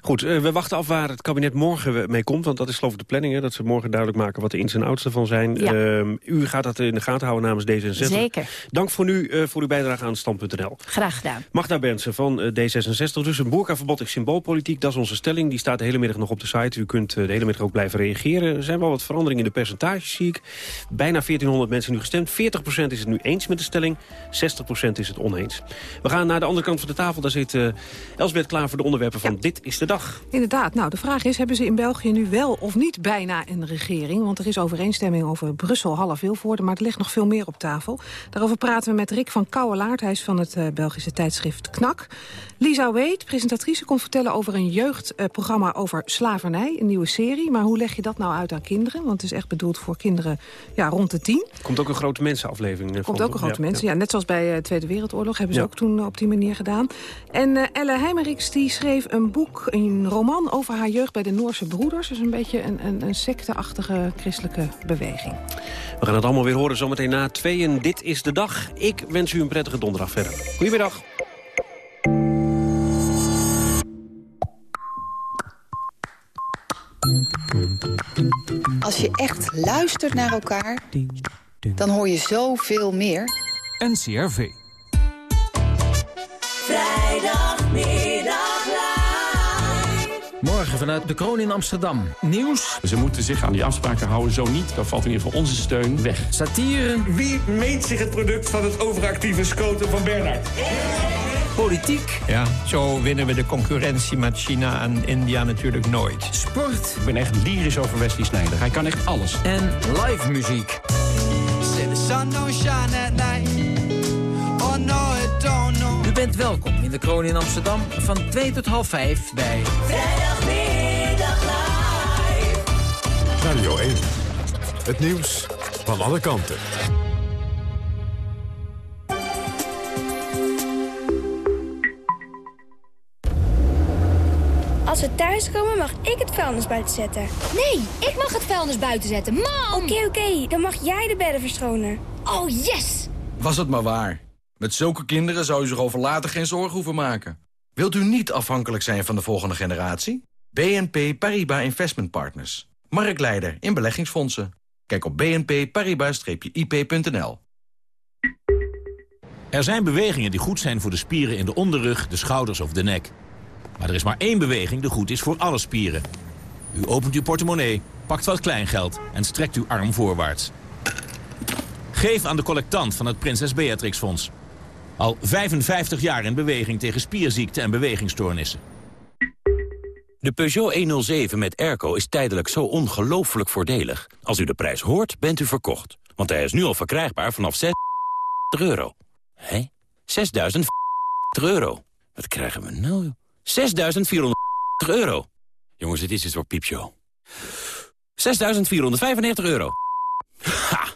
Goed, uh, we wachten af waar het kabinet morgen mee komt. Want dat is geloof ik de planning, hè, dat ze morgen duidelijk maken wat de ins en outs ervan zijn. Ja. Uh, u gaat dat in de gaten houden namens D66. Zeker. Dank voor nu uh, voor uw bijdrage aan Stand.nl. Graag gedaan. Magda Bensen van D66. Dus een boerkaverbod is symboolpolitiek. Dat is onze stelling. Die staat de hele middag nog op de site. U kunt de hele middag ook blijven reageren. Er zijn wel wat veranderingen in de percentages, zie ik. Bijna 1400 mensen nu gestemd. 40% is het nu eens met de stelling. 60% is het oneens. We gaan naar de andere kant van de tafel. Daar zit uh, Elsbeth klaar voor de onderwerpen van ja. Dit is de Dag. Inderdaad. Nou, de vraag is, hebben ze in België nu wel of niet bijna een regering? Want er is overeenstemming over Brussel, half Vilvoorde, maar er ligt nog veel meer op tafel. Daarover praten we met Rick van Kouwelaert. Hij is van het uh, Belgische tijdschrift KNAK. Lisa Weet, presentatrice, komt vertellen over een jeugdprogramma uh, over slavernij. Een nieuwe serie. Maar hoe leg je dat nou uit aan kinderen? Want het is echt bedoeld voor kinderen ja, rond de tien. Komt ook een grote mensenaflevering. Komt ook een grote ja, mensen. Ja. net zoals bij de uh, Tweede Wereldoorlog hebben ze ook toen op die manier gedaan. En Elle Heimerichs die schreef een boek, een roman over haar jeugd bij de Noorse Broeders. Dus een beetje een, een, een secteachtige christelijke beweging. We gaan het allemaal weer horen zometeen na tweeën. Dit is de dag. Ik wens u een prettige donderdag verder. Goedemiddag. Als je echt luistert naar elkaar, dan hoor je zoveel meer. NCRV. Vrijdagmiddag live. Morgen vanuit de Kroon in Amsterdam. Nieuws. Ze moeten zich aan die afspraken houden. Zo niet, dan valt in ieder geval onze steun weg. Satire. Wie meent zich het product van het overactieve scoten van Bernard? Politiek. Ja, zo winnen we de concurrentie met China en India natuurlijk nooit. Sport. Ik ben echt lyrisch over Wesley Snijder. Hij kan echt alles. En live muziek. U bent welkom in de Kroon in Amsterdam van 2 tot half 5 bij... Vrijdagmiddag live. Radio 1. Het nieuws van alle kanten. Als we thuiskomen mag ik het vuilnis buiten zetten. Nee, ik mag het vuilnis buiten zetten, mam! Oké, okay, oké, okay. dan mag jij de bedden verschonen. Oh, yes! Was het maar waar. Met zulke kinderen zou u zich over later geen zorgen hoeven maken. Wilt u niet afhankelijk zijn van de volgende generatie? BNP Paribas Investment Partners. Marktleider in beleggingsfondsen. Kijk op bnpparibas-ip.nl. Er zijn bewegingen die goed zijn voor de spieren in de onderrug, de schouders of de nek. Maar er is maar één beweging die goed is voor alle spieren. U opent uw portemonnee, pakt wat kleingeld en strekt uw arm voorwaarts. Geef aan de collectant van het Prinses Beatrix Fonds. Al 55 jaar in beweging tegen spierziekten en bewegingsstoornissen. De Peugeot 107 met airco is tijdelijk zo ongelooflijk voordelig. Als u de prijs hoort, bent u verkocht. Want hij is nu al verkrijgbaar vanaf 6 euro. Hé? 6.000 euro. Wat krijgen we nou? 6.400 euro. Jongens, dit is iets voor piepshow. 6.495 euro. Ha!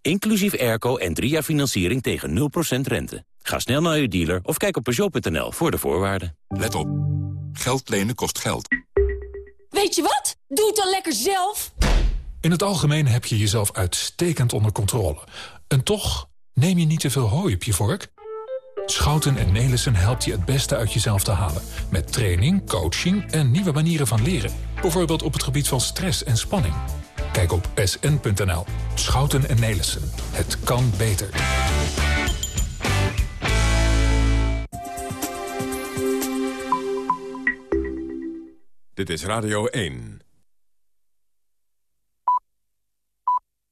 Inclusief airco en drie jaar financiering tegen 0% rente. Ga snel naar uw dealer of kijk op Peugeot.nl voor de voorwaarden. Let op. Geld lenen kost geld. Weet je wat? Doe het dan lekker zelf. In het algemeen heb je jezelf uitstekend onder controle. En toch neem je niet te veel hooi op je vork? Schouten en Nelissen helpt je het beste uit jezelf te halen. Met training, coaching en nieuwe manieren van leren. Bijvoorbeeld op het gebied van stress en spanning. Kijk op sn.nl. Schouten en Nelissen. Het kan beter. Dit is Radio 1.